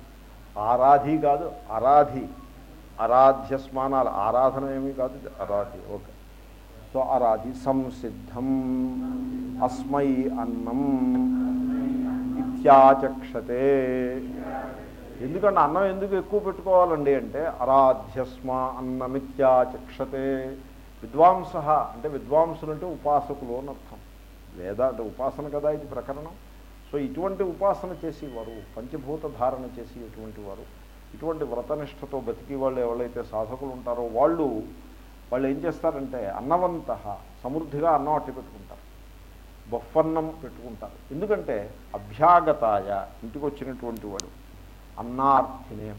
[SPEAKER 1] ఆరాధి కాదు అరాధి. అరాధ్య స్మానాలు ఆరాధన ఏమీ కాదు అరాధి. ఓకే. సో అరాధి సంసిద్ధం. అస్మై అన్నం ఇత్యాచక్షతే. ఎందుకంటే అన్నం ఎందుకు ఎక్కువ పెట్టుకోవాలండి అంటే అరాధ్యస్మ అన్నమిత్యాచక్షతే. విద్వాంస అంటే విద్వాంసులు అంటే ఉపాసకులు అని అర్థం. వేద అంటే ఉపాసన కదా ఇది ప్రకరణం. సో ఇటువంటి ఉపాసన చేసేవారు పంచభూత ధారణ చేసి ఇటువంటి వారు ఇటువంటి వ్రతనిష్టతో బతికి వాళ్ళు ఎవరైతే సాధకులు ఉంటారో వాళ్ళు వాళ్ళు ఏం చేస్తారంటే అన్నవంత సమృద్ధిగా అన్నం అట్టి పెట్టుకుంటారు. బొఫన్నం పెట్టుకుంటారు. ఎందుకంటే అభ్యాగతాయ ఇంటికి వచ్చినటువంటి వాడు అన్నార్థినే